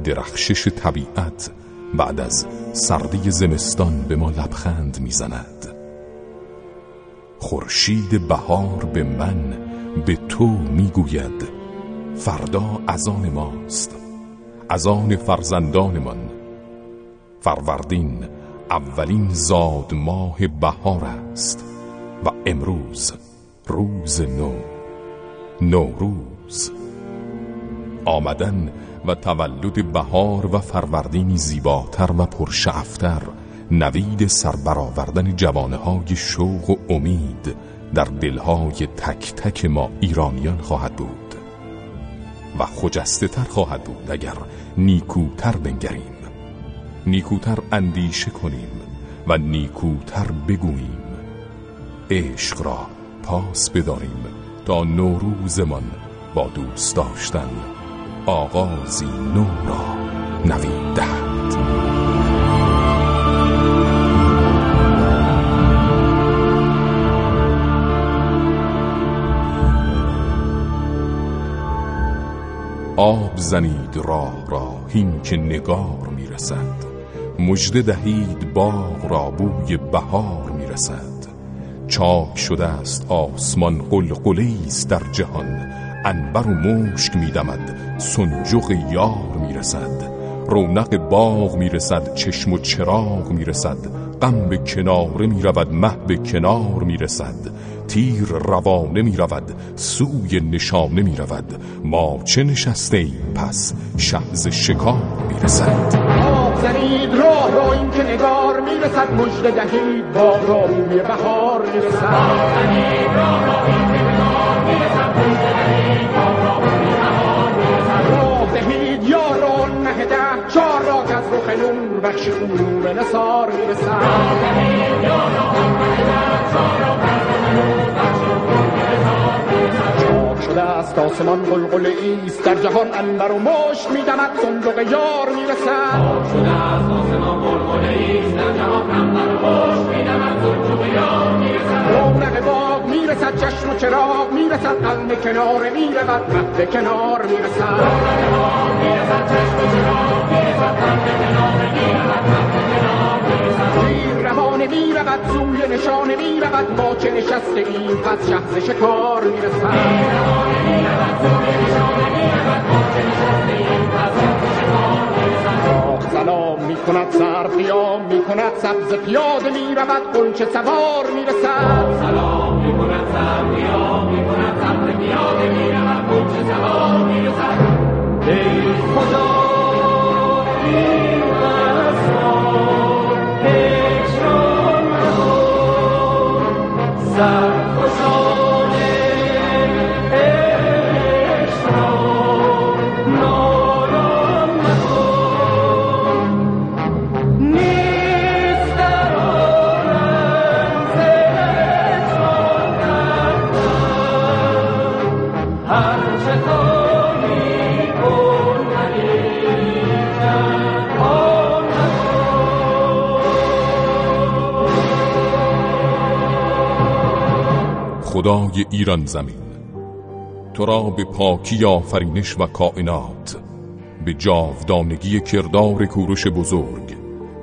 درخشش طبیعت بعد از سردی زمستان به ما لبخند می‌زند. خورشید بهار به من به تو می‌گوید فردا از آن ماست. از آن فرزندانمان. فروردین اولین زاد ماه بهار است و امروز روز نو. نوروز. آمدن و تولد بهار و فروردینی زیباتر و پرشعفتر نوید سربرآوردن جوانه های شوق و امید در دلهای تک تک ما ایرانیان خواهد بود. و خجسته تر خواهد بود اگر نیکوتر بنگریم. نیکوتر اندیشه کنیم و نیکوتر بگوییم. عشق را پاس بداریم تا نوروزمان با دوست داشتن آغازی نو را نوید دهد. آب زنید راه را هین که نگار می‌رسد. مجد دهید باغ را بوی بهار می‌رسد. چاک شده است آسمان قلقلی است در جهان. انبر و مشک میدمد سنجق یار می‌رسد. رونق باغ می‌رسد چشم و چراغ می‌رسد. غم به کناره می‌رود مه به کنار می‌رسد. تیر روانه می‌رود سوی نشانه می‌رود. ما چه نشسته ایم پس شهز شکار می‌رسد. زنید راه را این که نگار می‌رسد مجد دهید باغ را روی بهار می‌رسد. زنید راه را این که نگار می‌رسد مجد دهید باغ را روی بهار می‌رسد راه دهید یاران مه ده چار را که از رخ نور بخش نور نصار می‌رسد. راه دهید یاران مه ده چار را که از رخ نور شده است آسمان قلقل ایست. در جهان انبر و مشک میدمد صندوق یار می‌رسد. شده است آسمان قلقل ایست. در جهان انبر و مشک میدمد صندوق یار می‌رسد. رونق باغ می‌رسد چشم و چراغ می‌رسد. قلب کنار می‌رود مه به کنار می‌رسد. رونق می‌رسد چشم و چراغ می‌رسد. قلب کنار می‌رود مه به کنار می‌رسد. تیر روانه می‌رود سوی نشانه می‌رود ما چه نشسته ایم پس شهز شکار می‌رسد سلام می کند سر قیام می کند سبز پیاده می رود قنچه سوار می رسد سلام می کند سر قیام می کند سبز پیاده می رود قنچه سوار می رسد ای خدا ای casa. خدای ایران زمین. تو را به پاکی آفرینش و کائنات به جاودانگی کردار کوروش بزرگ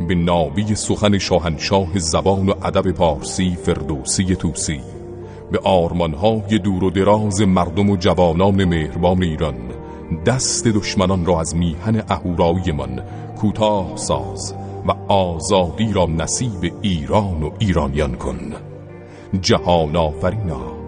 به ناوی سخن شاهنشاه زبان و ادب پارسی فردوسی توسی به آرمانهای دور و دراز مردم و جوانان مهربان ایران دست دشمنان را از میهن اهوراییمان کوتاه ساز و آزادی را نصیب ایران و ایرانیان کن. جهان آفرینا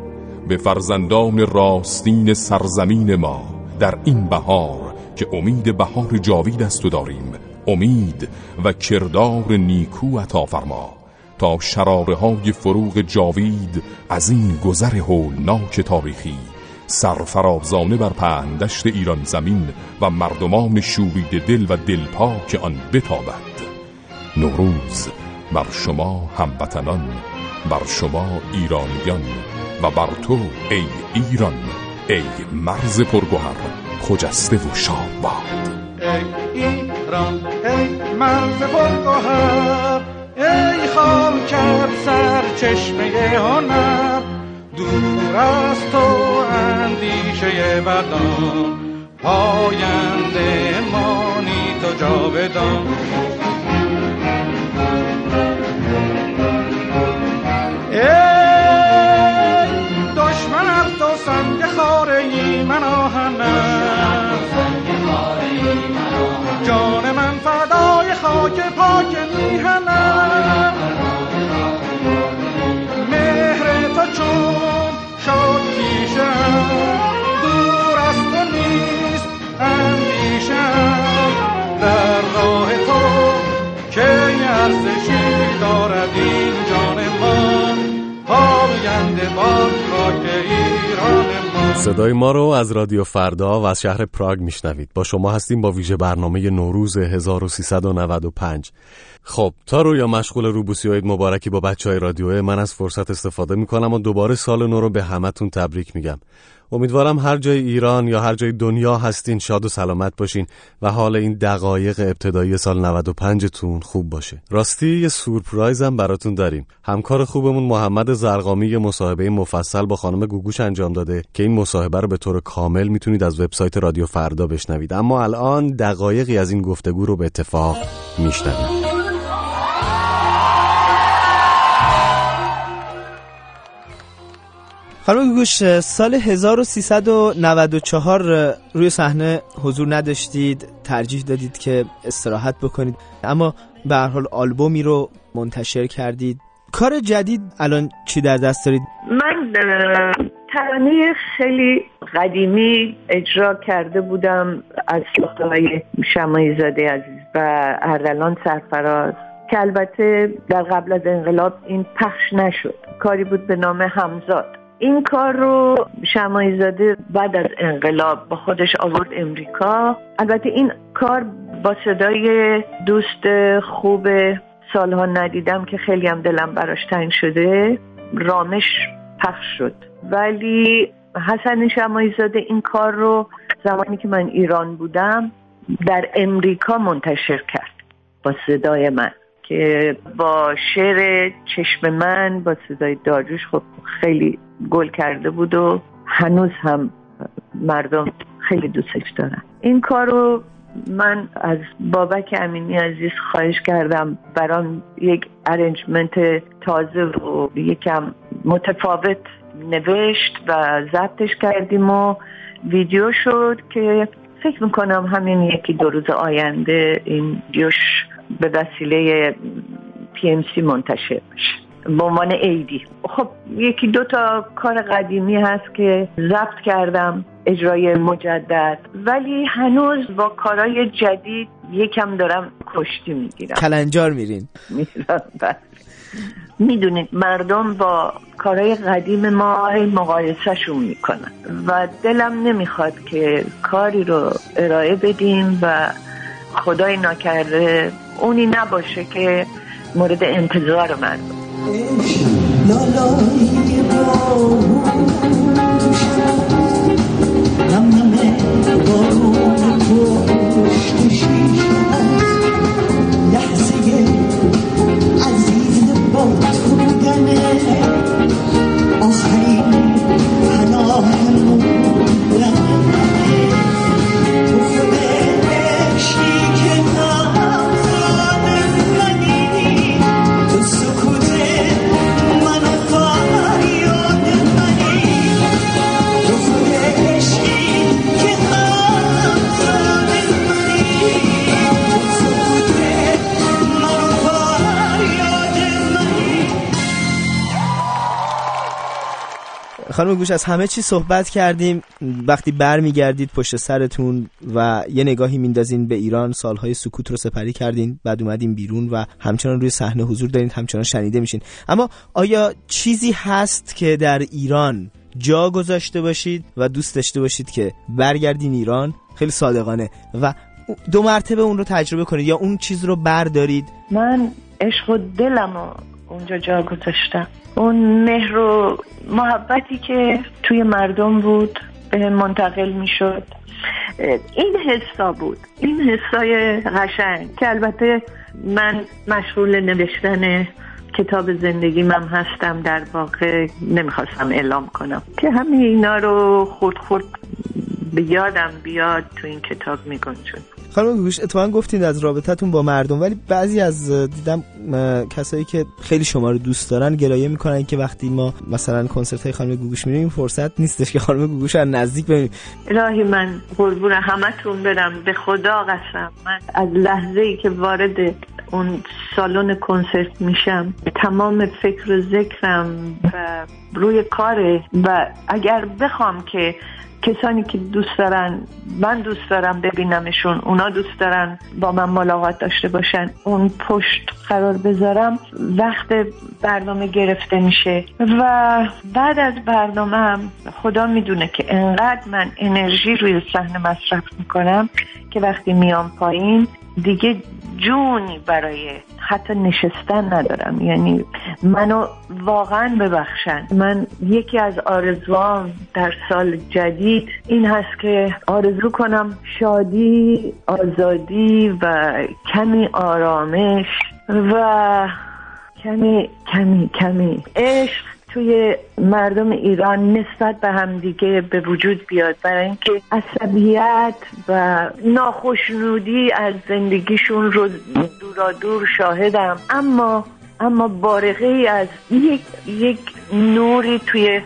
به فرزندان راستین سرزمین ما در این بهار که امید بهار جاوید است و داریم امید و کردار نیکو عطا فرما تا شراره های فروغ جاوید از این گذر هولناک تاریخی سرفرازانه بر پهندشت ایران زمین و مردمان شورید دل و دلپاک آن بتابد. نوروز بر شما هموطنان بر شما ایرانیان و بر تو ای ایران ای مرز پرگوهر خجسته و شاد باد ای ایران ای مرز پرگوهر ای خاکت سر چشمه هنر دور از تو اندیشه بدان پاینده مانی تو جاودان. ای دشمن تو سنگ خاره ای من آهنم جان من فدای خاک پاک میهنم صدای ما رو از رادیو فردا و از شهر پراگ میشنوید. با شما هستیم با ویژه برنامه نوروز 1395 خب تا رویا مشغول روبوسی عید مبارکی با بچه های رادیوه من از فرصت استفاده می‌کنم و دوباره سال نو رو به همتون تبریک میگم. امیدوارم هر جای ایران یا هر جای دنیا هستین شاد و سلامت باشین و حال این دقایق ابتدایی سال 95 تون خوب باشه. راستی یه سورپرایز هم براتون داریم. همکار خوبمون محمد زرقامی یه مصاحبه مفصل با خانم گوگوش انجام داده که این مصاحبه رو به طور کامل می‌تونید از وبسایت رادیو فردا بشنوید. اما الان دقایقی از این گفتگو رو به اتفاق میشنوید خانم گوش سال 1394 روی صحنه حضور نداشتید ترجیح دادید که استراحت بکنید. اما به هر حال آلبومی رو منتشر کردید. کار جدید الان چی در دست دارید؟ من ترانه خیلی قدیمی اجرا کرده بودم از های شمایی زاده عزیز و اردلان سرفراز که البته در قبل از انقلاب این پخش نشد. کاری بود به نام همزاد. این کار رو شمایی زاده بعد از انقلاب با خودش آورد امریکا. البته این کار با صدای دوست خوب سالها ندیدم که خیلی هم دلم براش تنگ شده. رامش پخش شد. ولی حسن شمایی زاده این کار رو زمانی که من ایران بودم در امریکا منتشر کرد با صدای من. که با شعر چشم من با صدای داریوش خب خیلی گل کرده بود و هنوز هم مردم خیلی دوستش دارن. این کار رو من از بابک امینی عزیز خواهش کردم برام یک ارنجمنت تازه و یکم متفاوت نوشت و ضبطش کردیم و ویدیو شد که فکر می‌کنم همین یکی دو روز آینده این ویدیوش به وسیله پی ام سی منتشر بشه به عنوان ایدی خب یکی دو تا کار قدیمی هست که ضبط کردم اجرای مجدد. ولی هنوز با کارهای جدید یکم دارم کشتی می‌گیرم. کلنجار میرین. می‌دونید مردم با کارهای قدیم ما مقایسهشون می‌کنن. و دلم نمی‌خواد که کاری رو ارائه بدیم و خدای ناکرده اونی نباشه که مورد انتظار مردم لالایی خانم گوش از همه چی صحبت کردیم وقتی برمیگردید پشت سرتون و یه نگاهی میندازین به ایران سالهای سکوت رو سپری کردین بعد اومدین بیرون و همچنان روی صحنه حضور دارین همچنان شنیده میشین. اما آیا چیزی هست که در ایران جا گذاشته باشید و دوست داشته باشید که برگردین ایران؟ خیلی صادقانه. و دو مرتبه اون رو تجربه کنید یا اون چیز رو بردارید؟ من عشق و دلم رو اونجا جا گذاشتم. اون مهر و محبتی که توی مردم بود به منتقل می شد این حسا بود. این حسای قشنگ که البته من مشغول نوشتن کتاب زندگی من هستم. در واقع نمی‌خواستم اعلام کنم. که همه اینا رو خورد خورد به یادم بیاد تو این کتاب میگنجون. خانم گوش اتفاقا گفتید از رابطتون با مردم ولی بعضی از دیدم کسایی که خیلی شما رو دوست دارن گلایه می‌کنن که وقتی ما مثلا کنسرت های خانم گوگوش میریم این فرصت نیستش که خانم گوگوش رو از نزدیک ببینیم. الهی من قربون همتون برم به خدا قسم. من از لحظه ای که وارد اون سالن کنسرت میشم تمام فکر و ذکرم و روی کاره. و اگر بخوام که کسانی که دوست دارن من دوست دارم ببینمشون اونا دوست دارن با من ملاقات داشته باشن. اون پشت قرار بذارم وقت برنامه گرفته میشه. و بعد از برنامه خدا می‌دونه که انقدر من انرژی روی صحنه مصرف می‌کنم که وقتی میام پایین دیگه جونی برای حتی نشستن ندارم. یعنی منو واقعا ببخشن. من یکی از آرزوام در سال جدید این هست که آرزو کنم شادی آزادی و کمی آرامش و کمی کمی کمی عشق توی مردم ایران نسبت به همدیگه به وجود بیاد. برای اینکه عصبیت و ناخشنودی از زندگیشون رو دورا دور شاهدم. اما اما بارقه از یک یک نوری توی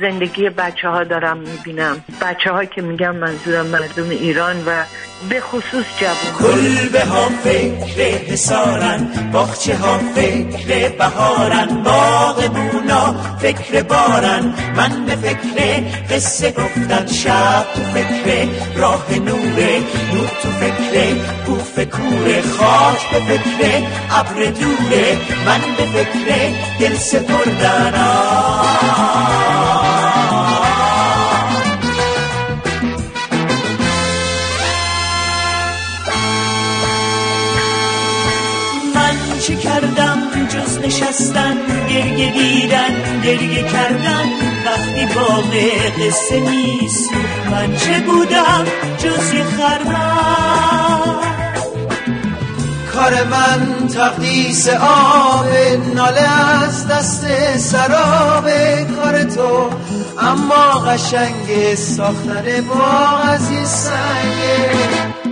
زندگی بچه ها دارم می‌بینم. بچه ها که میگم منظورم مردم ایران و به خصوص جوان. کلبه ها فکر حسارن باخچه ها فکر بهارن باغ بونا فکر بارن. من به فکر قصه گفتن شب تو فکر راه نوره نور تو فکر بوف کوره خاک به فکر ابر دوره. من به فکر دل سپردن من چه کردم جز نشستن گریه دیدن گریه کردن وقتی باغ قصه نیست من چه بودم جز یه خرمن کار من تقدیس آب ناله از دست سراب کار تو. اما قشنگ ساختن باغ از سنگه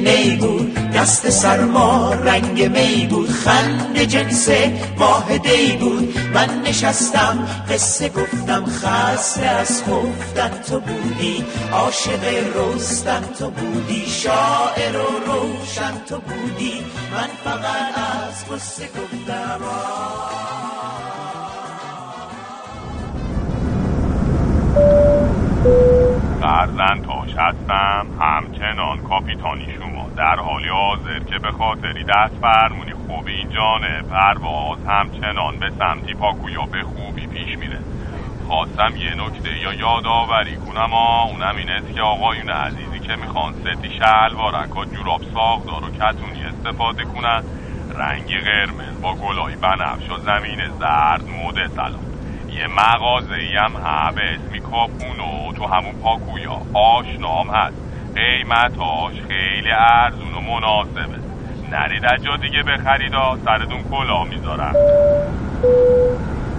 نی بود دست سرما رنگ می بود خند جنس دی بود. من نشستم قصه گفتم خسته از خفتن تو بودی. عاشق رستم تو بودی. شاعر و روشن تو بودی. من فقط از قصه گفتم فرزندتاش هستم همچنان کاپیتانی شما در حالی حاضر که به خاطری دست فرمونی خوب این جانه پرواز همچنان به سمتی پاکویا به خوبی پیش میره. خواستم یه نکته یا یادآوری کنم آ اونم این است که آقایون عزیزی که می‌خوان ستی شلوارک و جوراب ساقدار و کتونی استفاده کنن. رنگی قرمز با گلای بنفش و زمین زرد مد سلام یه مغازه ای هم به اسمی کاپونو تو همون پاکویا. آشنام هست. قیمتاش خیلی ارزون و مناسبه. نرید از جا دیگه بخرید و سرتون کلا می‌ذارم.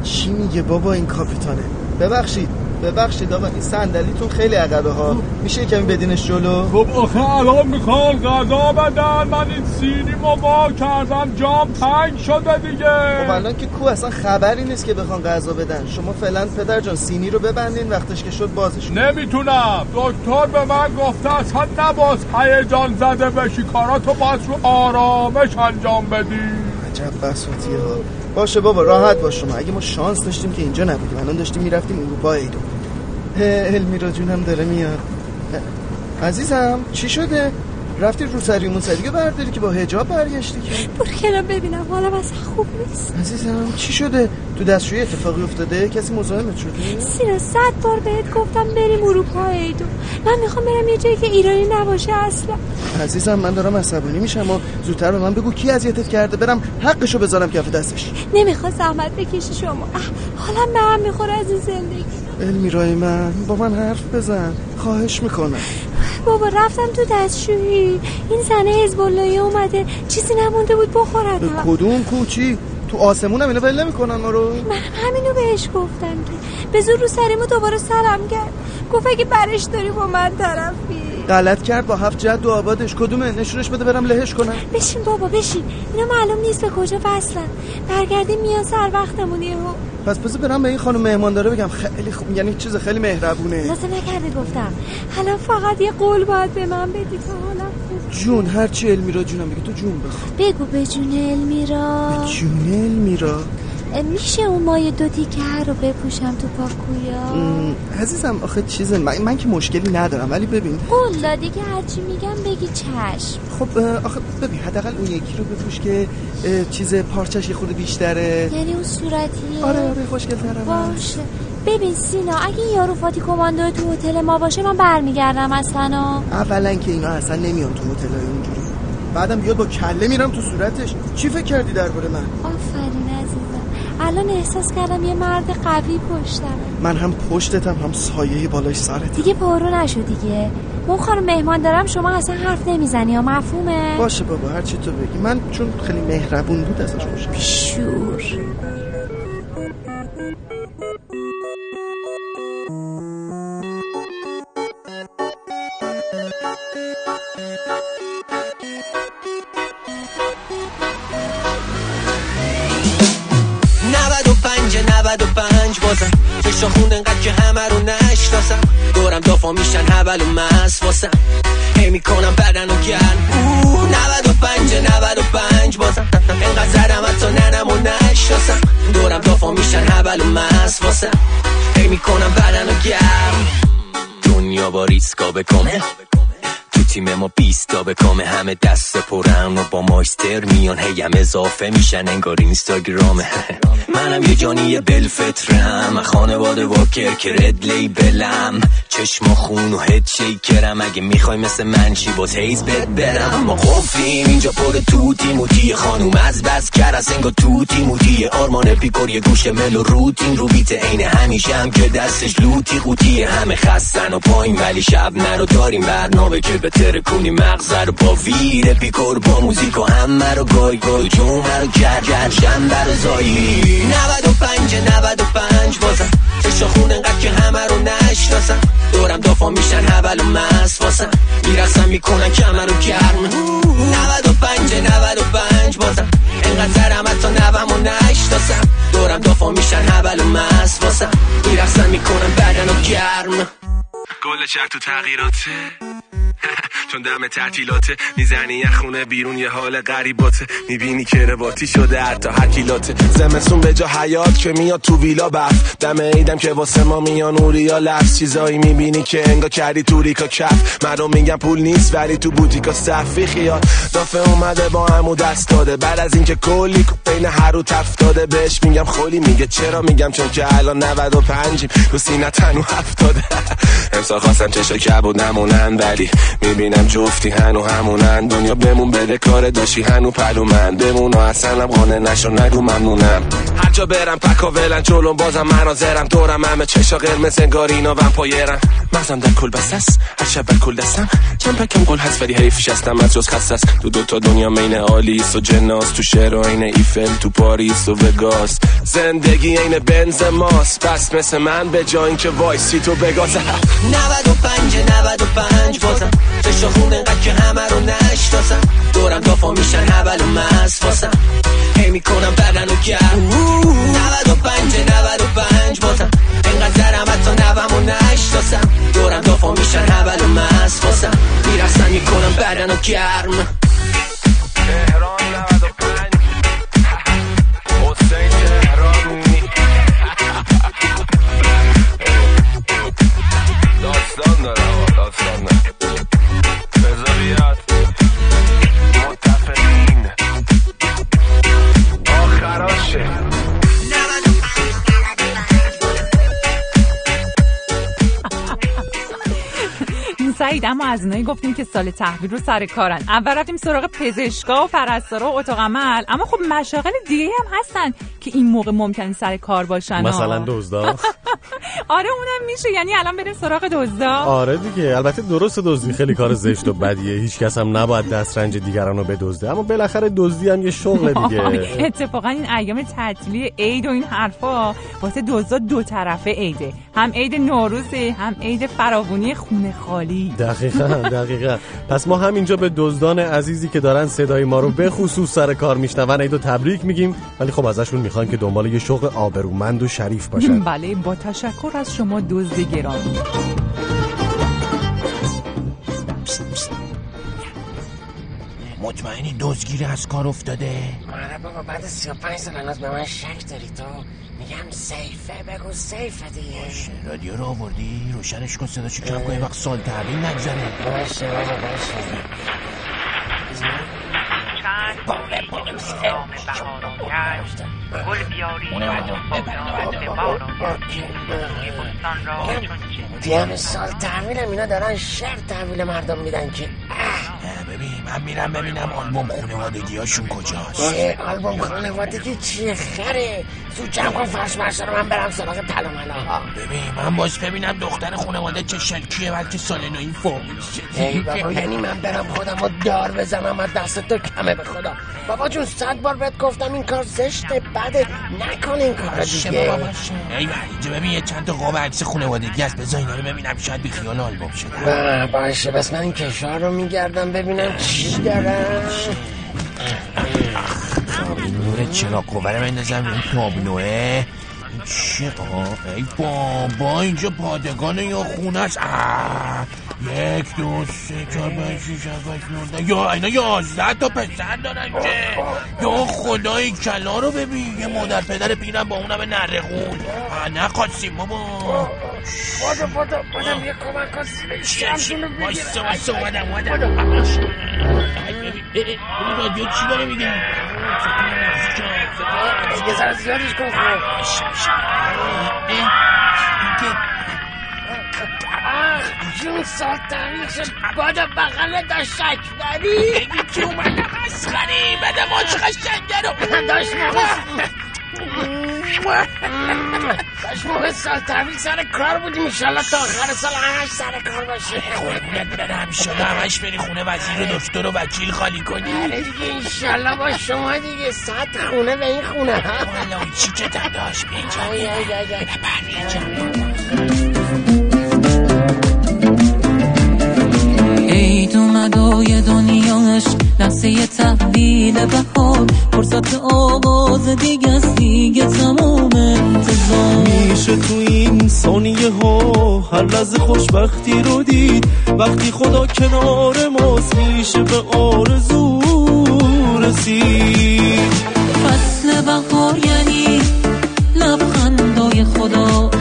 چی میگه بابا این کاپیتانه؟ ببخشید ببخشید آقا این صندلیتون خیلی عقبه ها میشه کمی بدینش جلو؟ خب آخه الان می‌خوان غذا بدن. من این سینی وا کردم. جام تنگ شده دیگه. خب الان که کو اصلا خبری نیست که بخوان غذا بدن. شما فعلا پدر جان سینی رو ببندین وقتش که شد بازش. نمی‌تونم. دکتر به من گفته اصلا نباز هیجان زده بشی. کاراتو باز رو آرامش انجام بدی. عجب بساطیه ها. باشه بابا راحت باش شما. اگه ما شانس داشتیم که اینجا نبودیم الان داشتیم می‌رفتیم اروپا ایدو علمیرا جونم داره میاد. عزیزم چی شده؟ رفتی رو سری اون سری برداری که با هجاب برگشتی که؟ برو کنار ببینم حالا اصلا خوب نیست. عزیزم چی شده؟ تو دستشویی اتفاقی افتاده؟ کسی مزاحمت شده؟ سینا صد بار بهت گفتم بریم اروپا ایدو. من می‌خوام برم یه جایی که ایرانی نباشه اصلا. عزیزم من دارم عصبانی میشم و زودتر به من بگو کی اذیتت کرده. برم حقشو بذارم کف دستش. نمی‌خواد زحمت بکشی شما. حالا به هم می‌خوره از این زندگی. علمیرای من با من حرف بزن. خواهش می‌کنم. بابا رفتم تو دستشویی. این زنه حزب اللهی اومده چیزی نمونده بود بخورد. کدوم کوچی؟ تو آسمونم اینا ول نمی‌کنن ما رو. من همینو بهش گفتم که. به زور رو سریمو دوباره سرم کرد. گفت اگه برش داری با من طرفی. غلط کرد با هفت جد و آبادش. کدومه؟ نشونش بده برم لهش کنم. بشین بابا بشین. اینا معلوم نیست به کجا وصلن. برگردیم میان سر وقتمون یهو. پس بذار برم به این خانم مهمان داره بگم. خیلی خوب. یعنی چیز خیلی مهربونه. لازم نکرده گفتم. حالا فقط یه قول باید به من بدی تا حالا. جون هرچی علمیرا جونم. بگه تو جون بخوا بگو به جون المیرا جون علمیرا میشه اون مایه دو تیکه رو بپوشم تو پاکویا؟ عزیزم آخه چیز من, من که مشکلی ندارم ولی ببین. قول دادی که هرچی میگم بگی چشم. خب آخه ببین حداقل اون یکی رو بپوش که چیز پارچش یه خورده بیشتره. یعنی اون صورتیه؟ آره آره خوشگل باشه. ببین سینا اگه یارو فاتی کماندو تو هتل ما باشه من برمیگردم اصلا. اولا که اینا اصلا نمیان تو هتل اونجوری. بعدم بیاد با کله میرم تو صورتش. چی فکر کردی درباره من؟ آفرین. الان احساس کردم یه مرد قوی پشتمه. من هم پشتتم هم سایه بالای سرت. دیگه پرو نشو دیگه. اون خانم مهمان دارم شما اصلا حرف نمی‌زنی یا مفهومه؟ باشه بابا هر چی تو بگی. من چون خیلی مهربون بود ازش خوشم. شور. 95 بازم. فشا خون انقدر که همه رو نشناسم. دورم دافا میشن حبل و مس واسم. هی می‌کنم بدن و گرم. نوا دو پنج بازم. انقدر زدم حتی ننم و نشناسم. دورم دافا میشن حبل و مس واسم. هی می‌کنم بدن و گرم. دنیا با ریسکا بکنه تیم ما بیستا به کام همه دست پرن و با مایستر میان هیم. اضافه میشن انگار اینستاگرامه منم یه جانی بلفترم خانواده واکر که رد لیبلم چشم و خون و هد شیکرم اگه می‌خوای مثل من چی باز هیز بد برم. ما قفلیم اینجا پر توتی موتی. خانوم از بس کرس انگار توتی موتی. آرمان پیکور یه گوشه مل و روتین. رو بیت عین همیشه هم که دستش لوتی قوتی همه خستن و پایین ولی شب نرو داریم. برنامه که بهتره کنی مغزه رو با ویر پیکور با موزیک و همه رو گای گای. جمعه رو گر گر شنبه رو زایی. 95 95 بازم. فشا خون انقدر که همه رو نشناسم. دورم دافا میشن هبل و مست واسم. می‌رسم می‌کنن کمر رو گرم. 95 95 بازم انقدر زرم حتی نبم و نشناسم دورم دافا میشن هبل و مست واسم. می‌رسم می‌کنن بدن و گرم. کل شهر تو تغییراته. چون دم تعطیلاته می‌زنی یه خونه بیرون یه حال غریباته. می‌بینی که رواتی شده حتی هر کیلاته زمستون به جا حیات که میاد تو ویلا برف دم ایدم که واسه ما میان اوریا لفظ چیزایی. می‌بینی که انگا کردی تو ریکا کف. میگن پول نیست ولی تو بوتیکا صفی خیال دافه اومده با همو دست داده. بعد از اینکه کلی بین هر رو تف داده. بهش میگم خولی. میگه چرا میگم؟ چون که الان 95 رو سینه تنو هفتاده. امسال خواستم چشا کبود نمونن ولی می‌بینم میگم جفتی هنو همونن. دنیا بمون بده کار داشتی هنو پلو من بمون و اصلا قانه نشو نگو ممنونم. هر جا برم پکا ولن جلوم بازم مناظرم. دورم همه چشا قرمز انگار اینا ومپایرم مغزم در کل بس است هر شب بر کل دستم. چند پکم گل هست ولی حیفش هستم از جز خست است. تو دو تا دنیا مین آلیس و جناس. تو شهر و عین ایفل تو پاریس و وگاس. زندگی عین بنز ماست بس مثل من به جای اینکه وایسی تو بگاز 95 95 بازم. چشا خون انقدر که همه رو نشتاسم دورم دافا میشن هبل و مسفاسم هی می‌کنم بدن و گرم 95 95 بازم انقدر زرم حتی نبم و نشتاسم دورم دافا میشن هبل و مسفاسم می‌رسن می‌کنم بدن و گرم داره آقا داستان سعید اما از اونایی گفتیم که سال تحویل رو سر کارن. اول رفتیم سراغ پزشکا و پرستارا و اتاق عمل اما خب مشاغل دیگه هم هستن که این موقع ممکن سر کار باشن. مثلا دزدا. آره اونم میشه. یعنی الان بریم سراغ دزدا. آره دیگه. البته درست دزدی. خیلی کار زشت و بدیه. هیچ کس هم نباید دسترنج دیگران رو بدزده. اما بالاخره دزدی هم یه شغل دیگه. اتفاقا این ایام تعطیلی عید و این حرفا واسه دزدا دو طرفه عیده. هم عید نوروزه هم عید فراوانی خونه خالی. دقیقا دقیقا. پس ما همینجا به دزدان عزیزی که دارن صدای ما رو به خصوص سر کار میشنون عید و تبریک میگیم. ولی خب ازشون می‌خوان که دنبال یه شغل آبرومند و شریف باشن. بله با تشکر از شما دزد گرامی. مطمئنی دزگیری از کار افتاده؟ آره بابا بعد 35 سال هنوز به من شک داری تو. میگم سیفه بگو سیفه دیگه. رادیو رو آوردی؟ روشنش کن صداشو کم کن یه وقت سال تحویل نگذره. باشه بابا باشه. گل بیاری سال تحویلم اینا دارن شهر تحویل مردم میدن که ببین من میرم ببینم آلبوم خانوادگی هاشون کجاست آلبوم خانوادگی چیه خره زود جمع کن فرش مرشا رو من برم سراغ تلامنا ها ببین من باز ببینم دختر خانواده چه شکلیه بلکه سال نوی فوق ای بابا یعنی من برم خودم رو دار بزنم از دست تو کمه به خدا. بابا جون صد بار بهت گفتم این کار زشته بده. نکن این کار دیگه. ای بابا، اینجا ببین یه چند تا قاب عکس خانوادگی هست. بذار اینا رو ببینم شاید بی خیال آلبوم شده. باشه. بس من این کشور رو میگردم ببینم چی دارم این نور چراغ قوه رو بندازم؟ این تابلوه چه ای بابا اینجا پادگان یا خونه است یک دو سه چهار پنج شیش هفت هشت نه. یا اینا یازده تا پسر دارن که یا خدای کلا رو ببین. یه مادر پدر پیرم با اونم نره خون. آه، نخواستیم بابا. بادو بادو بادم یه کمک کن. وایسا وایسا اومدم اومدم. ببین این رادیو چی داره میگه یه زیادش کن جون سال تاریخ بادو بغل داشتک داری بگی که اومده؟ مسخری بده ما چه قشنگه رو داشت داشت موقع سال تحویل سر کار بودیم ایشالله تا آخر سال همش سر کار باشه. قربونت برم. ایشالله همش بری خونه وزیر و دکتر و وکیل خالی کنی. آره دیگه ایشالله با شما دیگه. صد خونه به این خونه. ها والا چی که داداش بینجا آی، آی، عید اومد و یه دنیاش لحظه تحویل بهار. فرصت آغاز دیگه است دیگه تمام انتظار. میشه تو این ثانیه ها هر لحظه خوشبختی رو دید. وقتی خدا کنار ماست میشه به آرزو رسید. فصل بهار یعنی لبخندای خدا.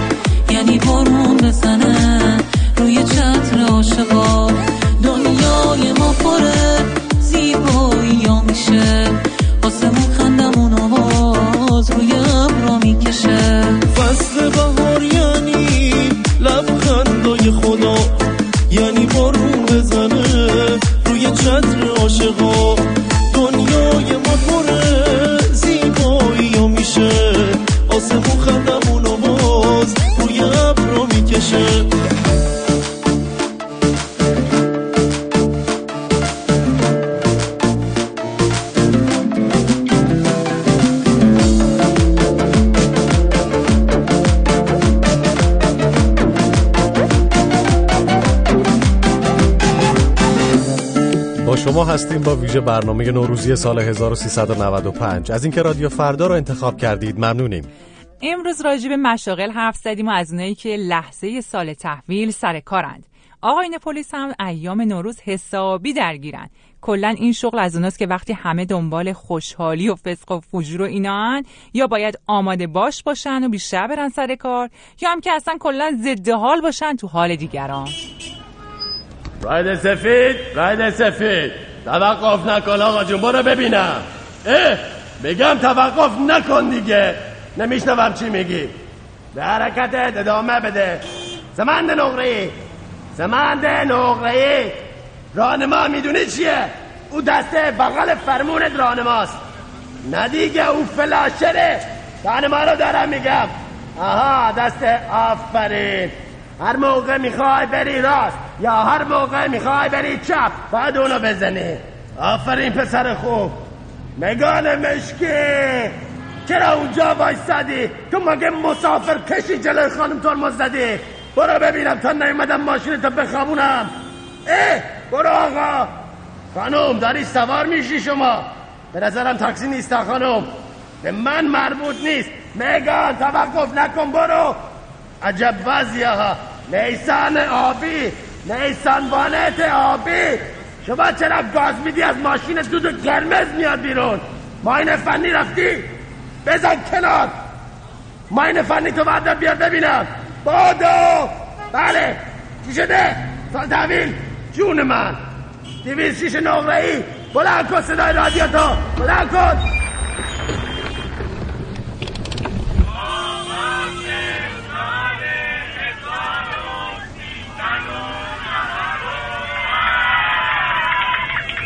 با ویژه برنامه نوروزی سال 1395 از اینکه رادیو فردا رو انتخاب کردید ممنونیم. امروز راجع به مشاغل حرف زدیم و از اونایی که لحظه سال تحویل سر کارند. آقاین پلیس هم ایام نوروز حسابی درگیرن. کلا این شغل از اوناست که وقتی همه دنبال خوشحالی و فسق و فجور و اینا یا باید آماده باش باشن و بیشتر برن سر کار یا هم که اصلا کلا ضد حال باشن تو حال دیگران. راید سفید راید سفید. توقف نکن آقا جون برو ببینم. اه بگم توقف نکن دیگه. نمیشنوم چی میگی. به حرکتت ادامه بده. سمند نقره. سمند نقره. رانما می‌دونی چیه؟ او دسته بغل فرمونت رانماست. نه دیگه او فلاشره. رانما رو دارم میگم. آها دست آفرین. هر موقع می‌خوای بری راست یا هر موقع می‌خوای بری چپ باید اونو بزنی. آفرین پسر خوب. مگان مشکی. چرا اونجا وایستادی تو مگه مسافر کشی جلوی خانم ترمز زدی؟ برو ببینم تا نیومدم ماشین تا بخوابونم. اه برو آقا. خانم داری سوار میشی شما. به نظرم تاکسی نیست خانم. به من مربوط نیست. میگان توقف نکن برو. عجب وضعیه ها. نیسان آبی نیسان وانت آبی. شما چرا گاز میدی از ماشین دود قرمز میاد بیرون؟ ماین فنی رفتی؟ بزن کنار. ماین فنی تو بردار بیار ببینم. بادو! بله. چی شده؟ سال تحویل. جون من. دیویز شیش نقره ای بلند کن صدای رادیو تو. بلند کن.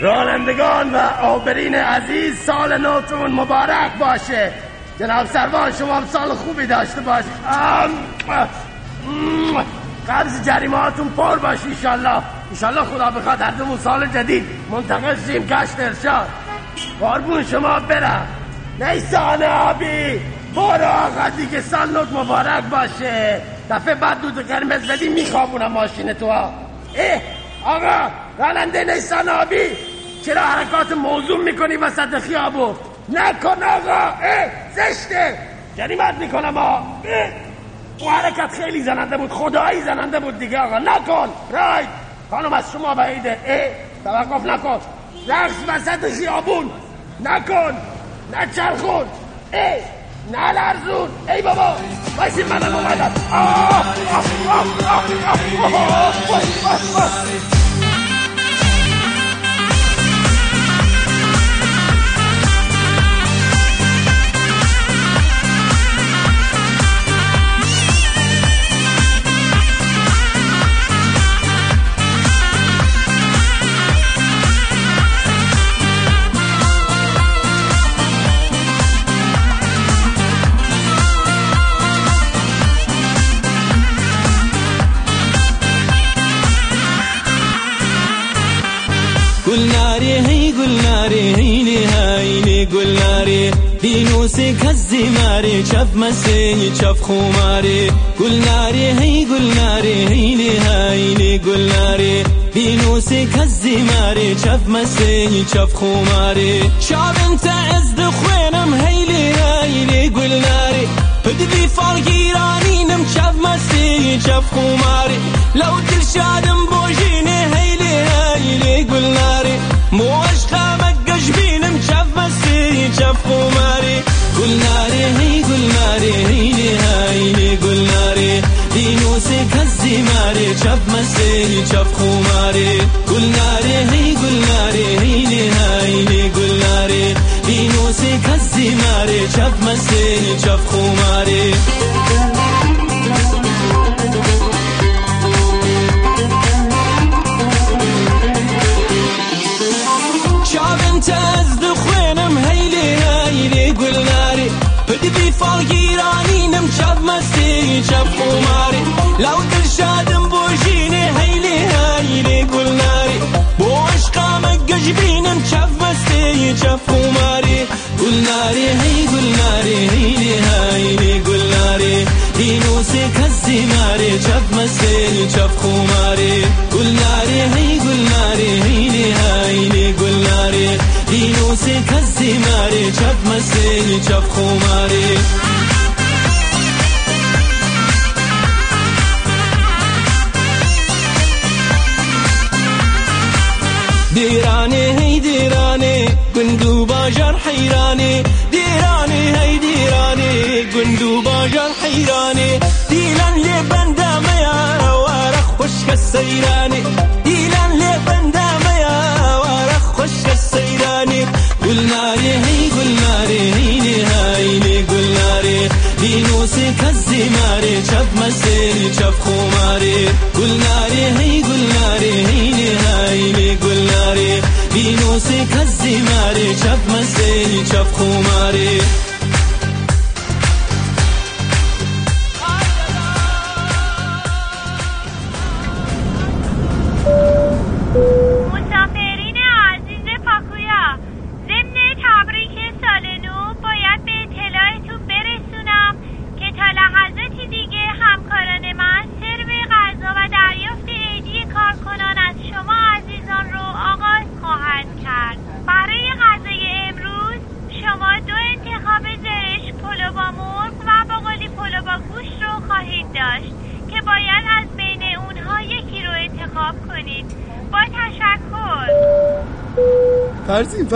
رانندگان و آبرین عزیز سال نوتون مبارک باشه. جناب سروان شما سال خوبی داشته باش قرض جریمه هاتون پر باش ایشالله. ایشالله خدا بخواد هر دومون سال جدید منتقل شیم کشت ارشاد. قربون شما برم. نیسان آبی برو آقا دیگه سال نوت مبارک باشه. دفعه بعد دود قرمز بدی میخوابونم ماشین تو. ها اه آقا راننده نیسان آبی چرا حرکات موضوع می‌کنی وسط خیابون نکن آقا اه زشته جریمت می‌کنم آقا او حرکت خیلی زننده بود خدایی زننده بود دیگه آقا نکن راید خانم از شما بعیده اه توقف نکن رقص وسط خیابون نکن نچرخون اه نلرزون ای بابا بایستی منم اومدم آه آه آه آه آه آه قل ناري ناري هيلي هايلي قل ناري دينوسي كالزماري شاف مسي شاف خماري قل ناري هي قل ناري هيلي هايلي قل ناري دينوسي كالزماري شاف مسي شاف خماري شاب انت ازد خوينم هيلي هايلي قل ناري بدي فالقيراني نم شاف مسي شاف خماري لو دلشادم بوجيني هيلي هايلي قل ناري مو عشقامك قشبينم شاف مسي شاف خماري قل ناري هي قل ناري هيلي هايلي قل ناري دينوسي كالزماري شاف مسي شاف خماري قل ناري هي قل ناري هيلي هايلي قل ناري دينوسي شف وماري لو تنشاد بوجيني هيلي هيلي قول ناري. بوش قامك قجبين نشف بستي جف وماري قول ناري هي قول ناري هيلي هيلي قول ناري. هي نوسك هزي ماري شف مستي جف خماري قول ناري هي قول ناري هيلي هيلي قول ناري. هي نوسك هزي ماري شف مستي جف خماري ديراني ديراني هاي ديراني. قندو باجان حيراني ديلان لي بندا ميا وارخ خش السيراني. ديلان لي بندا ميا وارخ خش السيراني. قلنا لي هي قل ناري هيني هايني قل ناري دينوسي كزي ماري شاف مسيري شاف خماري. قلنا لي هي بینوسی کزی ماری چپ مسیری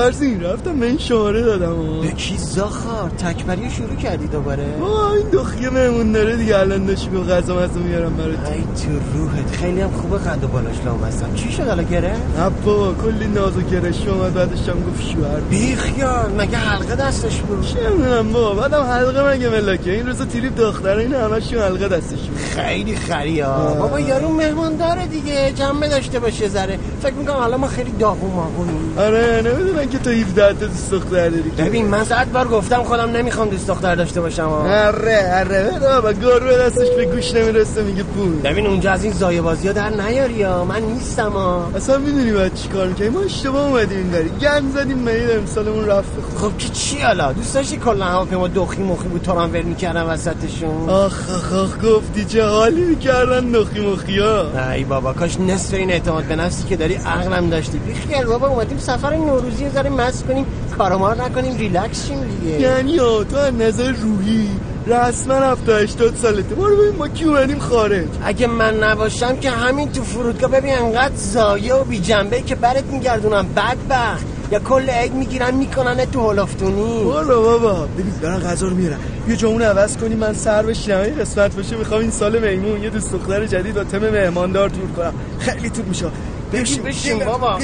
فرزین فرزین رفتم به این شماره دادم. به کی زاخار؟ تکبری شروع کردی دوباره؟ آه این دخیه مهمون داره دیگه الان داشتی به غذا مزه میارم برات. ای تو روحت. خیلی هم خوبه قد و بالاش لام هستم چی شد حالا گره؟ بابا کلی ناز و گرش اومد بعدش هم گفت شوهر. بیخیال مگه حلقه دستش بود؟ چه می‌دونم بابا بعدم حلقه مگه ملاکه؟ این روزا تریپ دختره این همشون حلقه دستش بود. خیلی خریا بابا یارو مهمان داره دیگه. جنبه داشته باشه ذره فکر می‌کنم حالا ما خیلی داغو ماغونیم. آره نمی‌دونن که تو 17 تا دوست دختر داری. ببین من صد بار گفتم خودم نمی‌خوام دوست دختر داشته باشم. ها. اره اره بابا گربه دستش به گوش نمی‌رسه میگه پول. ببین اونجا از این زایه بازی ها در نیاری ها. من نیستم ها. اصلا می‌دونی باید چی کار می‌کنی ما اشتباه اومدیم این داری گند زدیم مید امسالمون رفت. خب که چی حالا؟ دوست داشتی کلا هواپیما دخی مخی بود تو ول می‌کردم وسطشون؟ آخ آخ آخ گفتی چه حالی می‌کردن نخی مخی ها ای بابا کاش نصف این اعتماد به نفسی که داری عقلم داشتی. بیخیال بابا اومدیم سفر نوروزی رو مست کنیم. کارمار نکنیم ریلکس شیم دیگه. یعنی تو از نظر روحی رسما 70 80 سالته. ما رو ببین ما کی اومدیم خارج. اگه من نباشم که همین تو فرودگاه ببین انقدر زایه و بی جنبه که برات میگردونم بدبخت. یا کل عید می‌گیرن می‌کنن تو هلافتونی برو بابا ببین دارن غذا رو میارن یه جامون عوض کنیم من سر بشینم این قسمت باشه می‌خوام این سال میمون یه دوست دختر جدید با تم مهماندار تور کنم. خیلی توپ میشه. بشین بشین بابا.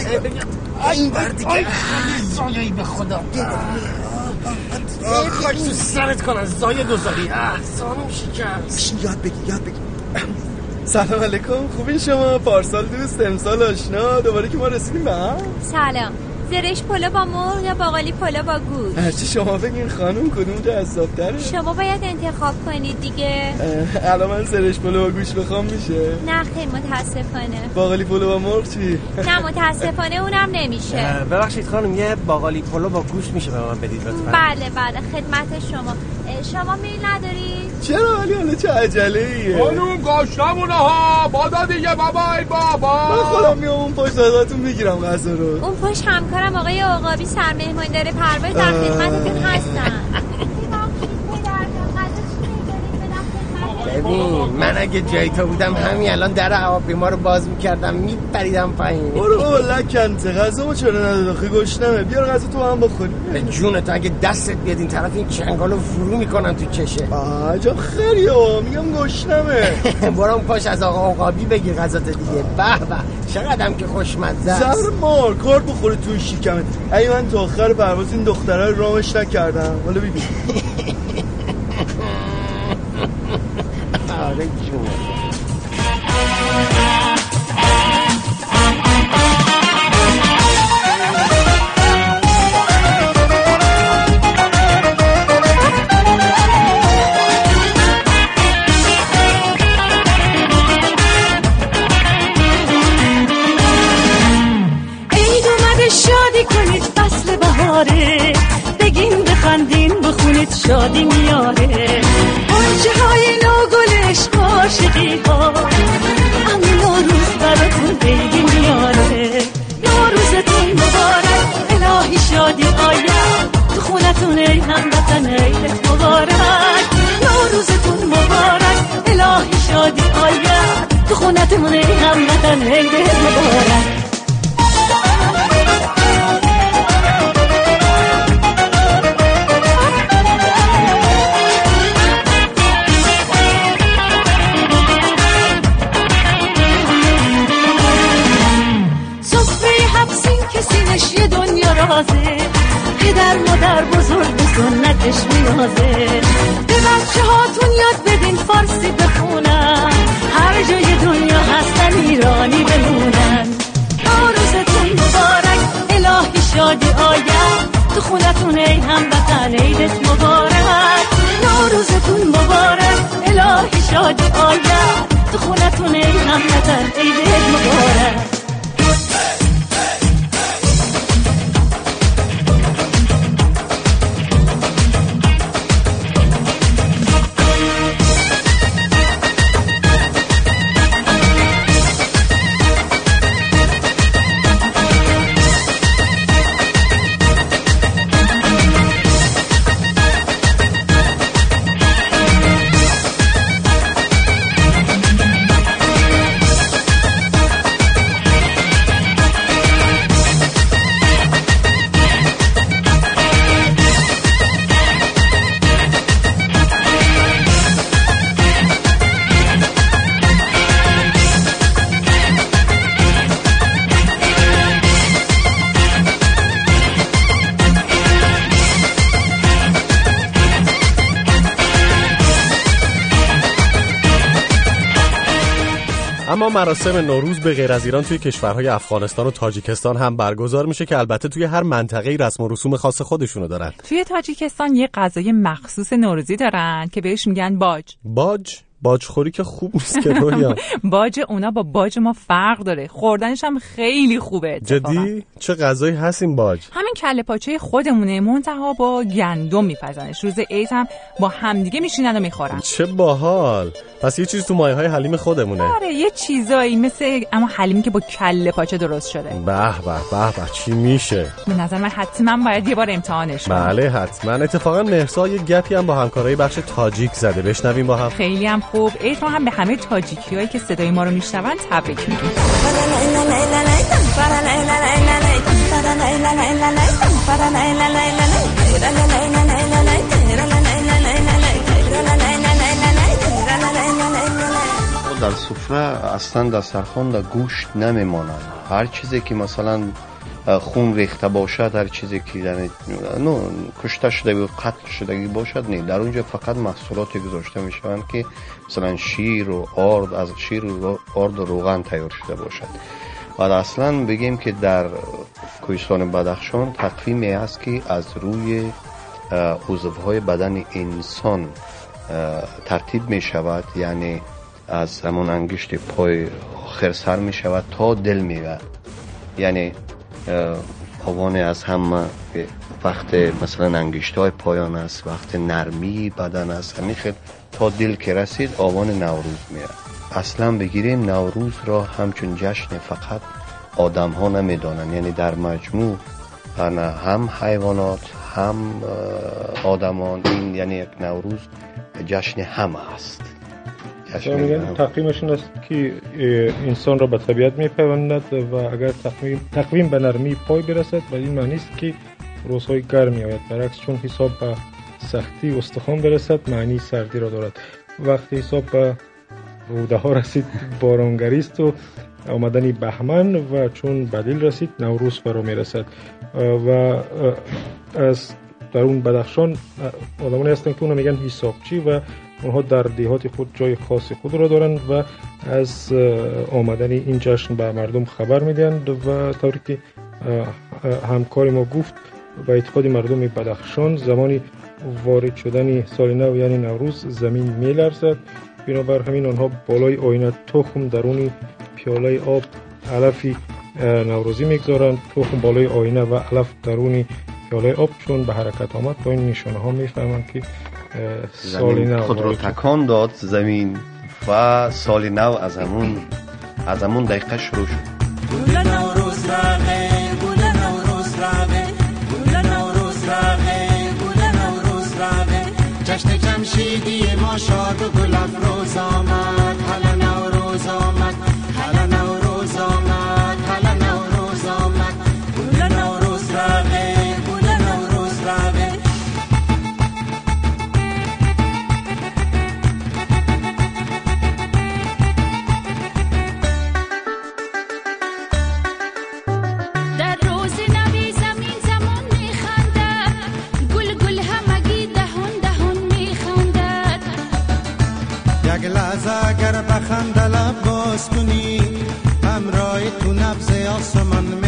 این بر دیگه زایه به خدا. خاک تو سرت کنن زایه دوزاری. سانم شکست یاد بگی یاد بگی سلام علیکم. خوبین شما؟ پارسال دوست امسال آشنا. دوباره که ما رسیدیم به هم. سلام. زرش پلو با مرغ یا باقالی پلو با گوشت؟ هرچی شما بگین خانم کدوم جذابتره شما باید انتخاب کنید دیگه. الان من سرش پلو با گوش بخوام میشه؟ نه خیلی متاسفانه. باقالی پلو با مرغ چی؟ نه متاسفانه اونم نمیشه. ببخشید خانم یه باقالی پلو با گوشت میشه به من بدید لطفا. بله بله خدمت شما. شما میل نداری؟ چرا ولی حالا چه عجله ایه خانوم گاش نمونه ها بادا دیگه بابا ای بابا. پشت ازتون می‌گیرم غذا رو. اون پشت همکارم آقای عقابی سرمهمان داره پرواز در خدمتتون هستن. ببین من اگه جای تو بودم همین الان در هواپیما رو باز می‌کردم میپریدم پایین. برو. لکنته. غذا چرا نداد آخه گشنمه. بیار غذا تو هم بخوری. به جون تو اگه دستت بیاد این طرف این چنگال رو فرو می‌کنن تو چشه. آجا خیلی ها. میگم گشنمه. برو اون پاش از آقا عقابی بگیر غذات دیگه. به به. چقدر که خوشمزه است. زر مار کار بخوره تو شکمت. ای من تا آخر پرواز این دختره رو رامش نکردم. حالا ببین. آره جون عید مراسم نوروز به غیر از ایران توی کشورهای افغانستان و تاجیکستان هم برگزار میشه که البته توی هر منطقه رسم و رسوم خاص خودشونو دارن. توی تاجیکستان یه غذای مخصوص نوروزی دارن که بهش میگن باج. باج؟ باجخوری که خوب نیست که رویا. باج اونا با باج ما فرق داره. خوردنش هم خیلی خوبه اتفاقا. جدی؟ چه غذایی هست این باج؟ همین کله پاچه خودمونه منتها با گندم میپزنش روز عید هم با همدیگه میشینن و می‌خورن. چه باحال. پس یه چیز تو مایه های حلیم خودمونه. آره یه چیزایی مثل اما حلیمی که با کله پاچه درست شده. به به به به چی میشه؟ به نظر من حتما باید یه بار امتحانش کنم. بله حتما. اتفاقا مرسا یه گپی هم با همکارای بخش تاجیک زده. بشنویم با هم. خیلی هم خوب. عید ما هم به همه تاجیکی هایی که صدای ما رو میشنون تبریک میگیم. در سفره اصلا در سرخان در گوشت نمیمانند. هر چیزی که مثلا خون ریخته باشد هر چیزی که یعنی نو کشته شده و قتل شدگی باشد نه در اونجا فقط محصولاتی گذاشته می شوند که مثلا شیر و آرد از شیر و آرد و روغن تیار شده باشد. و اصلا بگیم که در کوهستان بدخشان تقویمی است که از روی عضوهای بدن انسان ترتیب می شود. یعنی از همون انگشت پای آخر سر می شود تا دل می یعنی آوان از هم وقت مثلا انگشت های پایان است وقت نرمی بدن است همین خیلی. تا دل که رسید آوان نوروز میاد اصلا بگیریم نوروز را همچون جشن فقط. آدم ها نمی‌دانند. یعنی در مجموع هم حیوانات هم آدمان. این یعنی یک نوروز جشن همه است. میگن تقویمش این است که انسان را به طبیعت میپیوندد و اگر تقویم, تقویم به نرمی پای برسد و این معنی است که روزهای گرم می آید برعکس چون حساب به سختی استخوان برسد معنی سردی را دارد. وقتی حساب به روده ها رسید بارانگری است و آمدن بهمن و چون بدیل رسید نوروز فرا می رسد. و از در اون بدخشان آدمانی هستند که اونو میگن حسابچی و اونها در دیهات خود جای خاص خود را دارند و از آمدن این جشن به مردم خبر می‌دهند و طوری که همکار ما گفت به اعتقاد مردم بدخشان زمانی وارد شدن سال نو یعنی نوروز زمین میلرزد. بنابر همین آنها بالای آینه تخم درون پیاله آب علفی نوروزی می‌گذارند. تخم بالای آینه و علف درون پیاله آب چون به حرکت آمد. با این نشانه ها می‌فهمند که سال نو خود رو تکان داد زمین و سال نو از همون از همون دقیقه شروع شد. جشن جمشیدی ما شاد و گل افروز آمد blossom on the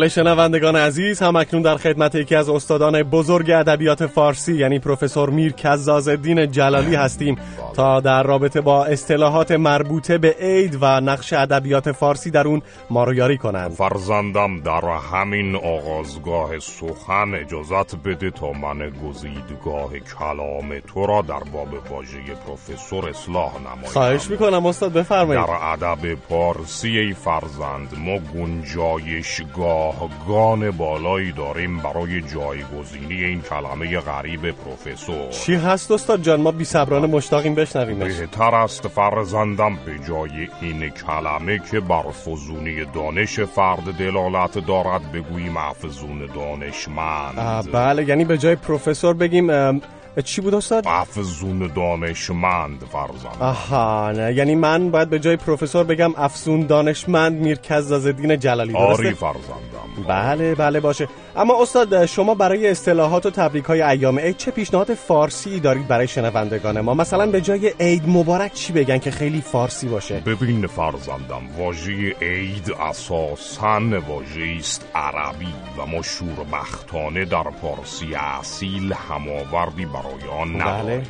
بله شنوندگان عزیز هم اکنون در خدمت یکی از استادان بزرگ ادبیات فارسی یعنی پروفسور میر کزازالدین جلالی هستیم. تا در رابطه با اصطلاحات مربوطه به عید و نقش ادبیات فارسی در اون ما رو یاری کنند. فرزندم در همین آغازگاه سخن اجازت بده تا من گزیدگاه کلام تو را در باب واژه پروفسور اصلاح نمایم. خواهش می‌کنم استاد بفرمایید. در ادب پارسی ای فرزند ما گنجایشگاهگان بالایی داریم برای جایگزینی این کلمه غریب پروفسور. چی هست استاد جان؟ ما بی صبرانه مشتاقیم بشنویمش. بهتر است فرزندم به جای این کلمه که بر فزونی دانش فرد دلالت دارد بگوییم افزون دانشمند. بله یعنی به جای پروفسور بگیم چی بود استاد؟ افزون دانشمند فرزند. آها نه یعنی من باید به جای پروفسور بگم افزون دانشمند میر کزازالدین جلالی درسته؟ آری فرزندم. بله بله باشه. اما استاد شما برای اصطلاحات و تبریک های ایام عید چه پیشنهاد فارسی دارید برای شنوندگان ما؟ مثلا به جای عید مبارک چی بگن که خیلی فارسی باشه؟ ببین فرزندم واژه عید اساساً واژه است عربی و ما شوربختانه در پارسی اصیل هماوردی برای آن بله. نداریم.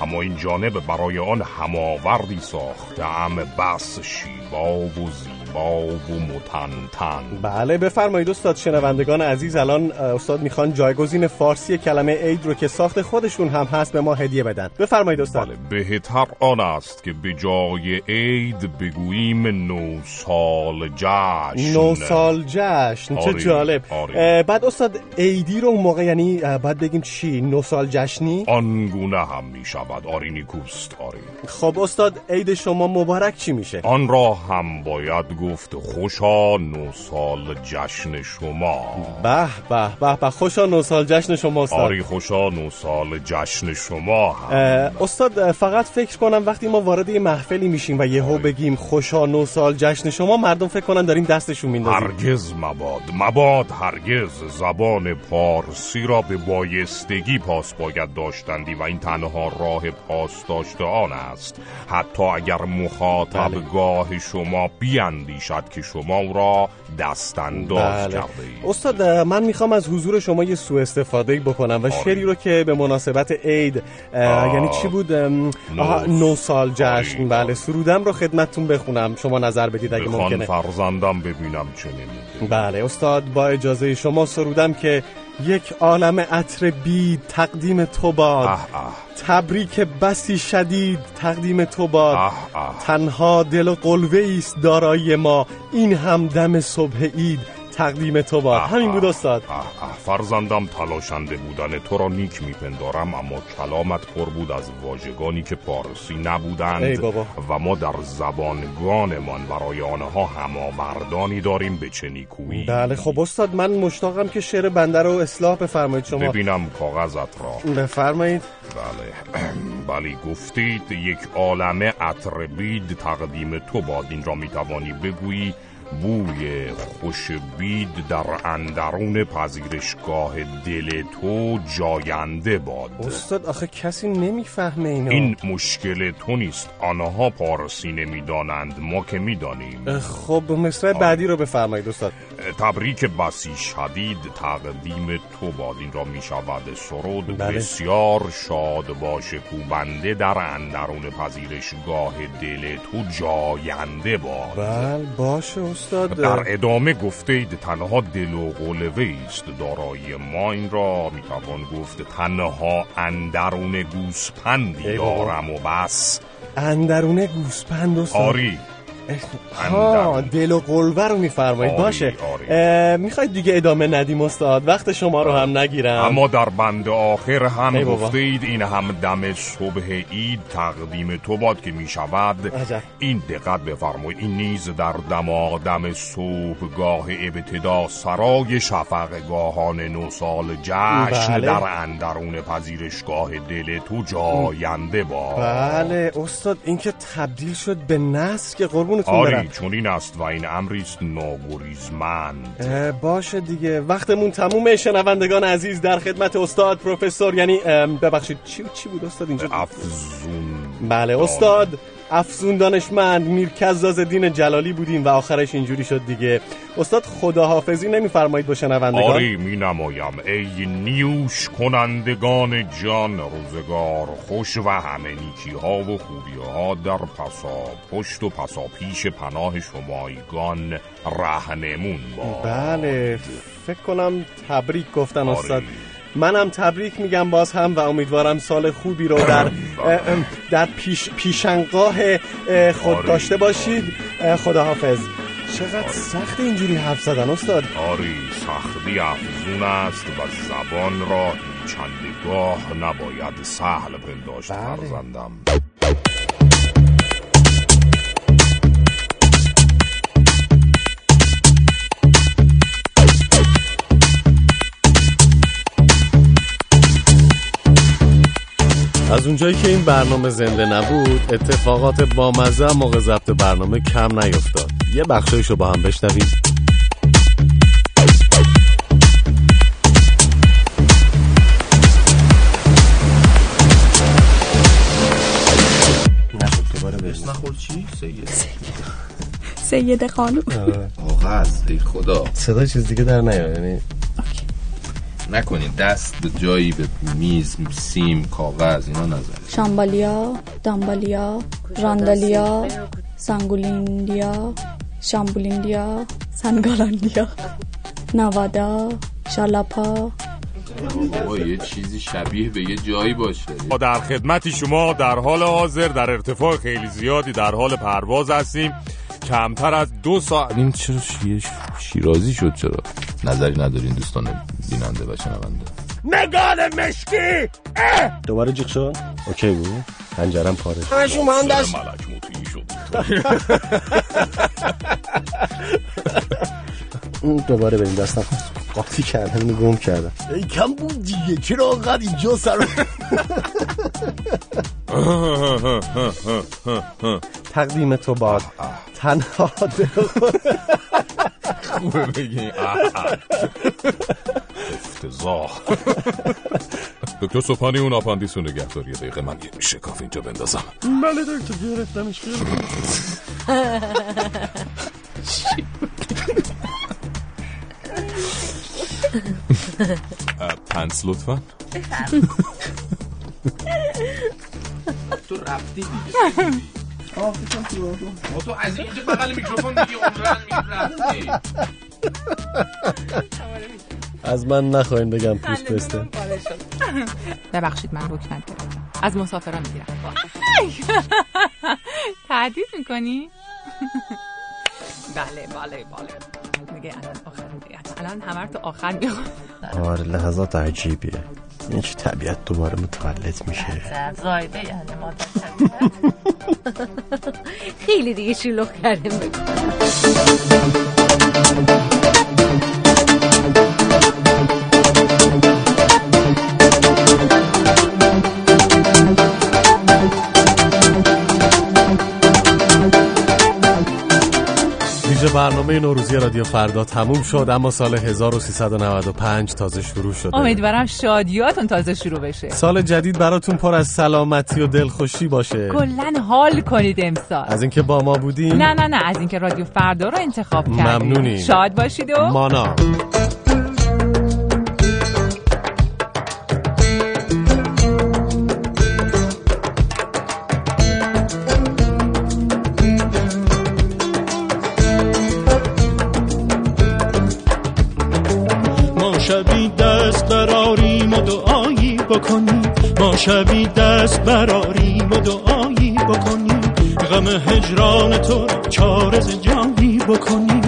اما این جانب برای آن هماوردی ساختم بس شیوا و زیبا. و متنتن. بله بفرمایید استاد شنوندگان عزیز الان استاد می‌خوان جایگزین فارسی کلمه عید رو که ساخت خودشون هم هست به ما هدیه بدن. بفرمایید استاد. بهتر آن است که به جای عید بگوییم نو سال جشن. نو سال جشن چه آری، جالب. آری. اه، بعد استاد عیدی رو اون موقع یعنی باید بگیم چی؟ نو سال جشنی؟ آن گونه هم می شود آری نیکوست آری خب استاد عید شما مبارک چی میشه؟ آن را هم باید گفت خوشا نو سال جشن شما. به به به به خوشا نو سال جشن شما استاد. آری خوشا نو سال جشن شما. هم استاد فقط فکر کنم وقتی ما وارد یه محفلی میشیم و یهو بگیم خوشا نو سال جشن شما مردم فکر کنن داریم دستشون میندازیم. هرگز مباد مباد هرگز. زبان پارسی را به بایستگی پاس باید داشتندی و این تنها راه پاس داشته آن است. حتی اگر مخاطب بله. گاه شما بیاندیشد که شما را دستانداز بله. کرده اید استاد من می‌خوام از حضور شما یه سوء استفاده بکنم و شعری رو که به مناسبت عید آه. یعنی چی بود؟ آها، نو- سال جشن. بله سرودم رو خدمتتون بخونم. شما نظر بدید اگه ممکنه. فرزندم ببینم چه نمیگه بله استاد با اجازه شما سرودم که یک عالم عطر بید تقدیم تو باد. تبریک بسی شدید تقدیم تو باد. تنها دل و قلوه است دارایی ما. این هم دم صبح عید. تقدیم تو باد. همین بود استاد. فرزندم تلاشنده بودن. تو را نیک میپندارم اما کلامت پر بود از واژگانی که پارسی نبودند ای بابا. و ما در زبانگانمان برای آنها هماوردانی داریم به چه نیکویی. بله خب استاد من مشتاقم که شعر بنده رو اصلاح بفرمایید شما. ببینم کاغذت را. بفرمایید. بله. بله گفتید یک عالمه عطر بید تقدیم تو باد. این را می‌توانی بگویی بوی خوش بید در اندرون پذیرشگاه دل تو جاینده باد. استاد آخه کسی نمی‌فهمه اینا این مشکل تو نیست. آنها پارسی نمی‌دانند ما که می‌دانیم. خب مصرع بعدی رو بفرمایید استاد. تبریک بسی شدید. تقدیم تو باد. این را می شود سرود. بله. بسیار شاد باشه کوبنده در اندرون پذیرشگاه دل تو جاینده باد. بله باشه استاد. در ادامه گفته اید تنها دل و قلوه است. دارای ما این را می توان گفت. تنها اندرون گوسپندی. دارم و بس. اندرونه گوسپند استاد. آری. ها دل و قلبه رو میفرمایید. باشه. می‌خواید دیگه ادامه ندیم استاد. وقت شما رو هم نگیرم. اما در بند آخر هم اید این هم دم صبح عید تقدیم تو باد که می شود عجب. این دقت بفرمایید. این نیز در دمادم صبحگاه ابتدا سرای شفقگاهان نو سال جشن بله. در اندرون پذیرشگاه دل تو جاینده باد. بله استاد این که تبدیل شد به نسل که قربونتون آری برم. چون این است و این امریست ناگریزمند. اه، باشه دیگه. وقتمون تمومه. شنوندگان عزیز در خدمت استاد پروفسور یعنی ببخشید چی چی بود استاد اینجا؟ افزون. بله استاد افزون دانشمند میر کزاز دین جلالی بودیم و آخرش اینجوری شد دیگه. استاد خداحافظی نمیفرمایید با شنوندگان؟ آری می نمایم ای نیوش کنندگان جان روزگار خوش و همه نیکی ها و خوبی ها در پسا پشت و پسا پیش پناه شمایگان رهنمون با بله فکر کنم تبریک گفتن آره. استاد. منم تبریک میگم باز هم و امیدوارم سال خوبی رو در در پیش پیشنگاه اه، خود آره. داشته باشید. خداحافظ. چقدر سخت اینجوری حرف زدن استاد. آری سختی افزون است و زبان را چندگاه نباید سهل پنداشت فرزندم. از اونجایی که این برنامه زنده نبود اتفاقات بامزه هم موقع ضبط برنامه کم نیفتاد. یه بخشایشو با هم بشنویم. چی؟ سید. سید خانم. کاغذ ای خدا. صدا چیز دیگه در نیاد یعنی نکنید دست به جایی به میز سیم کاغذ اینا نزنید شامبالیا دامبالیا راندالیا سانگولیندیا شامبولیندیا سنگالاندیا نوادا شالاپا. بابا یه چیزی شبیه به یه جایی باشه. ما در خدمتی شما در حال حاضر در ارتفاع خیلی زیادی در حال پرواز هستیم. کمتر از دو ساعت این چرا شیرازی شد چرا؟ نظری ندارین دوستان بیننده و شنونده. نگال مشکی! اه! دوباره جیغ شد اوکی بود. پنجرم پاره شد. همشون با هم دست اون دوباره بریم دستم قاطی کردم اینو گم کردم. ای کم بود دیگه چرا آقا اینجا سر تقدیم تو باد تنها دل. خوبه بگی. افتضاح. دکتر صبحانی اون آپاندیس رو نگهداری یه دقیقه من یه شکاف اینجا بندازم. بله دکتر گرفتمش. پنس لطفا تو رفتی دیگه تو از اینجا بغل میکروفون دیگه عمرن می‌رفتی از من نخواهیم بگم پوست پسته ببخشید من روک ندارم. از مسافران می‌گیرم تهدید می‌کنی؟ بله بله بله دیگه الان دقیقه الان همه رو تو آخر می‌خوام آره لحظات عجیبیه. این چه طبیعت دوباره متولد میشه؟ زایده یعنی مادر خیلی دیگه شلوغ کردیم. ویژه برنامه نوروزی رادیو فردا تموم شد اما سال 1395 تازه شروع شده. امیدوارم شادیاتون تازه شروع بشه. سال جدید براتون پر از سلامتی و دلخوشی باشه. کلا حال کنید امسال. از اینکه با ما بودین؟ نه نه نه از اینکه رادیو فردا رو انتخاب کردید ممنونیم. شاد باشید و مانا. شبی دست براریم و دعایی بکنیم. ما شبی دست براریم و دعایی بکنیم. غم هجران تو را چارز جانی بکنیم.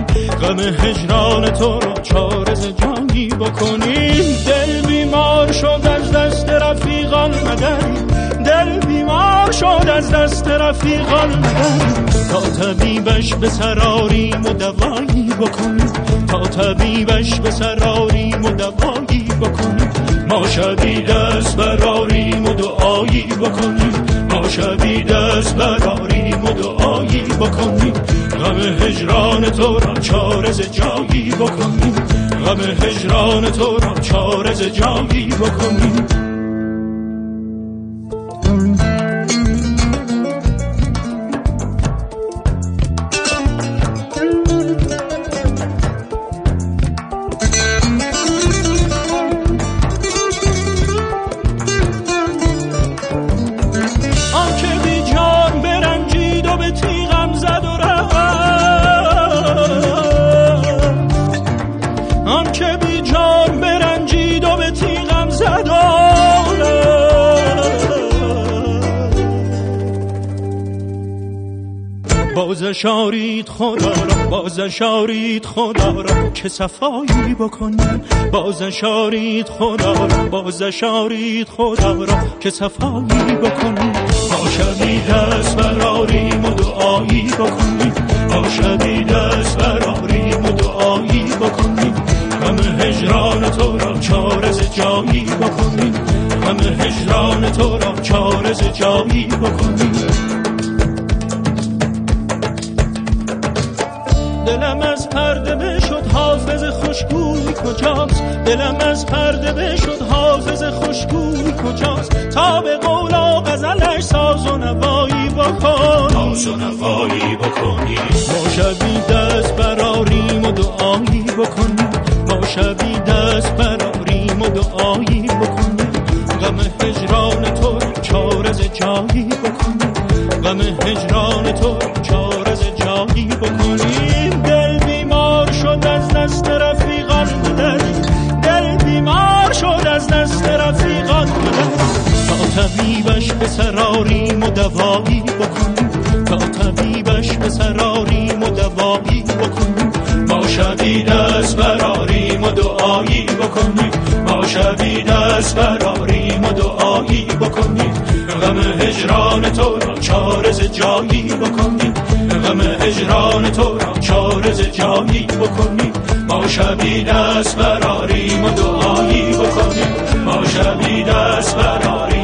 غم هجران تو را چارز جانی بکنیم. از دست رفیقان مدریم تا طبیبش به سراریم و بکنیم تا طبیبش به سراریم و بکنیم ما شبی دست براریم و دعایی ما شبی دست براریم و دعایی غم هجران تو را چارز جایی بکنیم غم هجران تو را چارز جایی بکنیم رفت. بازش آرید خدا را بازش آرید خدا را. که صفایی بکنیم بازش آرید خدا را بازش آرید خدا را. که صفایی بکنیم شبی دست براریم و دعایی بکنیم. شبی دست براریم و دعایی بکنیم. غم هجران تو را چارز جایی بکنیم. غم هجران تو را چارز جایی بکنیم. دلم از پرده بشد حافظ خوشگوی کجاست؟ دلم از پرده بشد حافظ خوشگوی کجاست؟ تا به قول و غزلش ساز و نوایی بکن ساز و نوایی بکنی. ما شبی دست براریم و دعایی بکنیم ما شبی دست براریم و دعایی بکنیم غم هجران تو چارز جایی بکنیم غم هجران تو طبیبش به سراریم و بکنیم تا طبیبش به سراریم و بکنیم ما شبی دست براریم و دعایی ما شبی دست براریم و دعایی غم هجران تو را چارز جایی بکنیم غم هجران تو را چارز جایی بکنیم ما شبی دست براریم و دعایی ما شبی دست براریم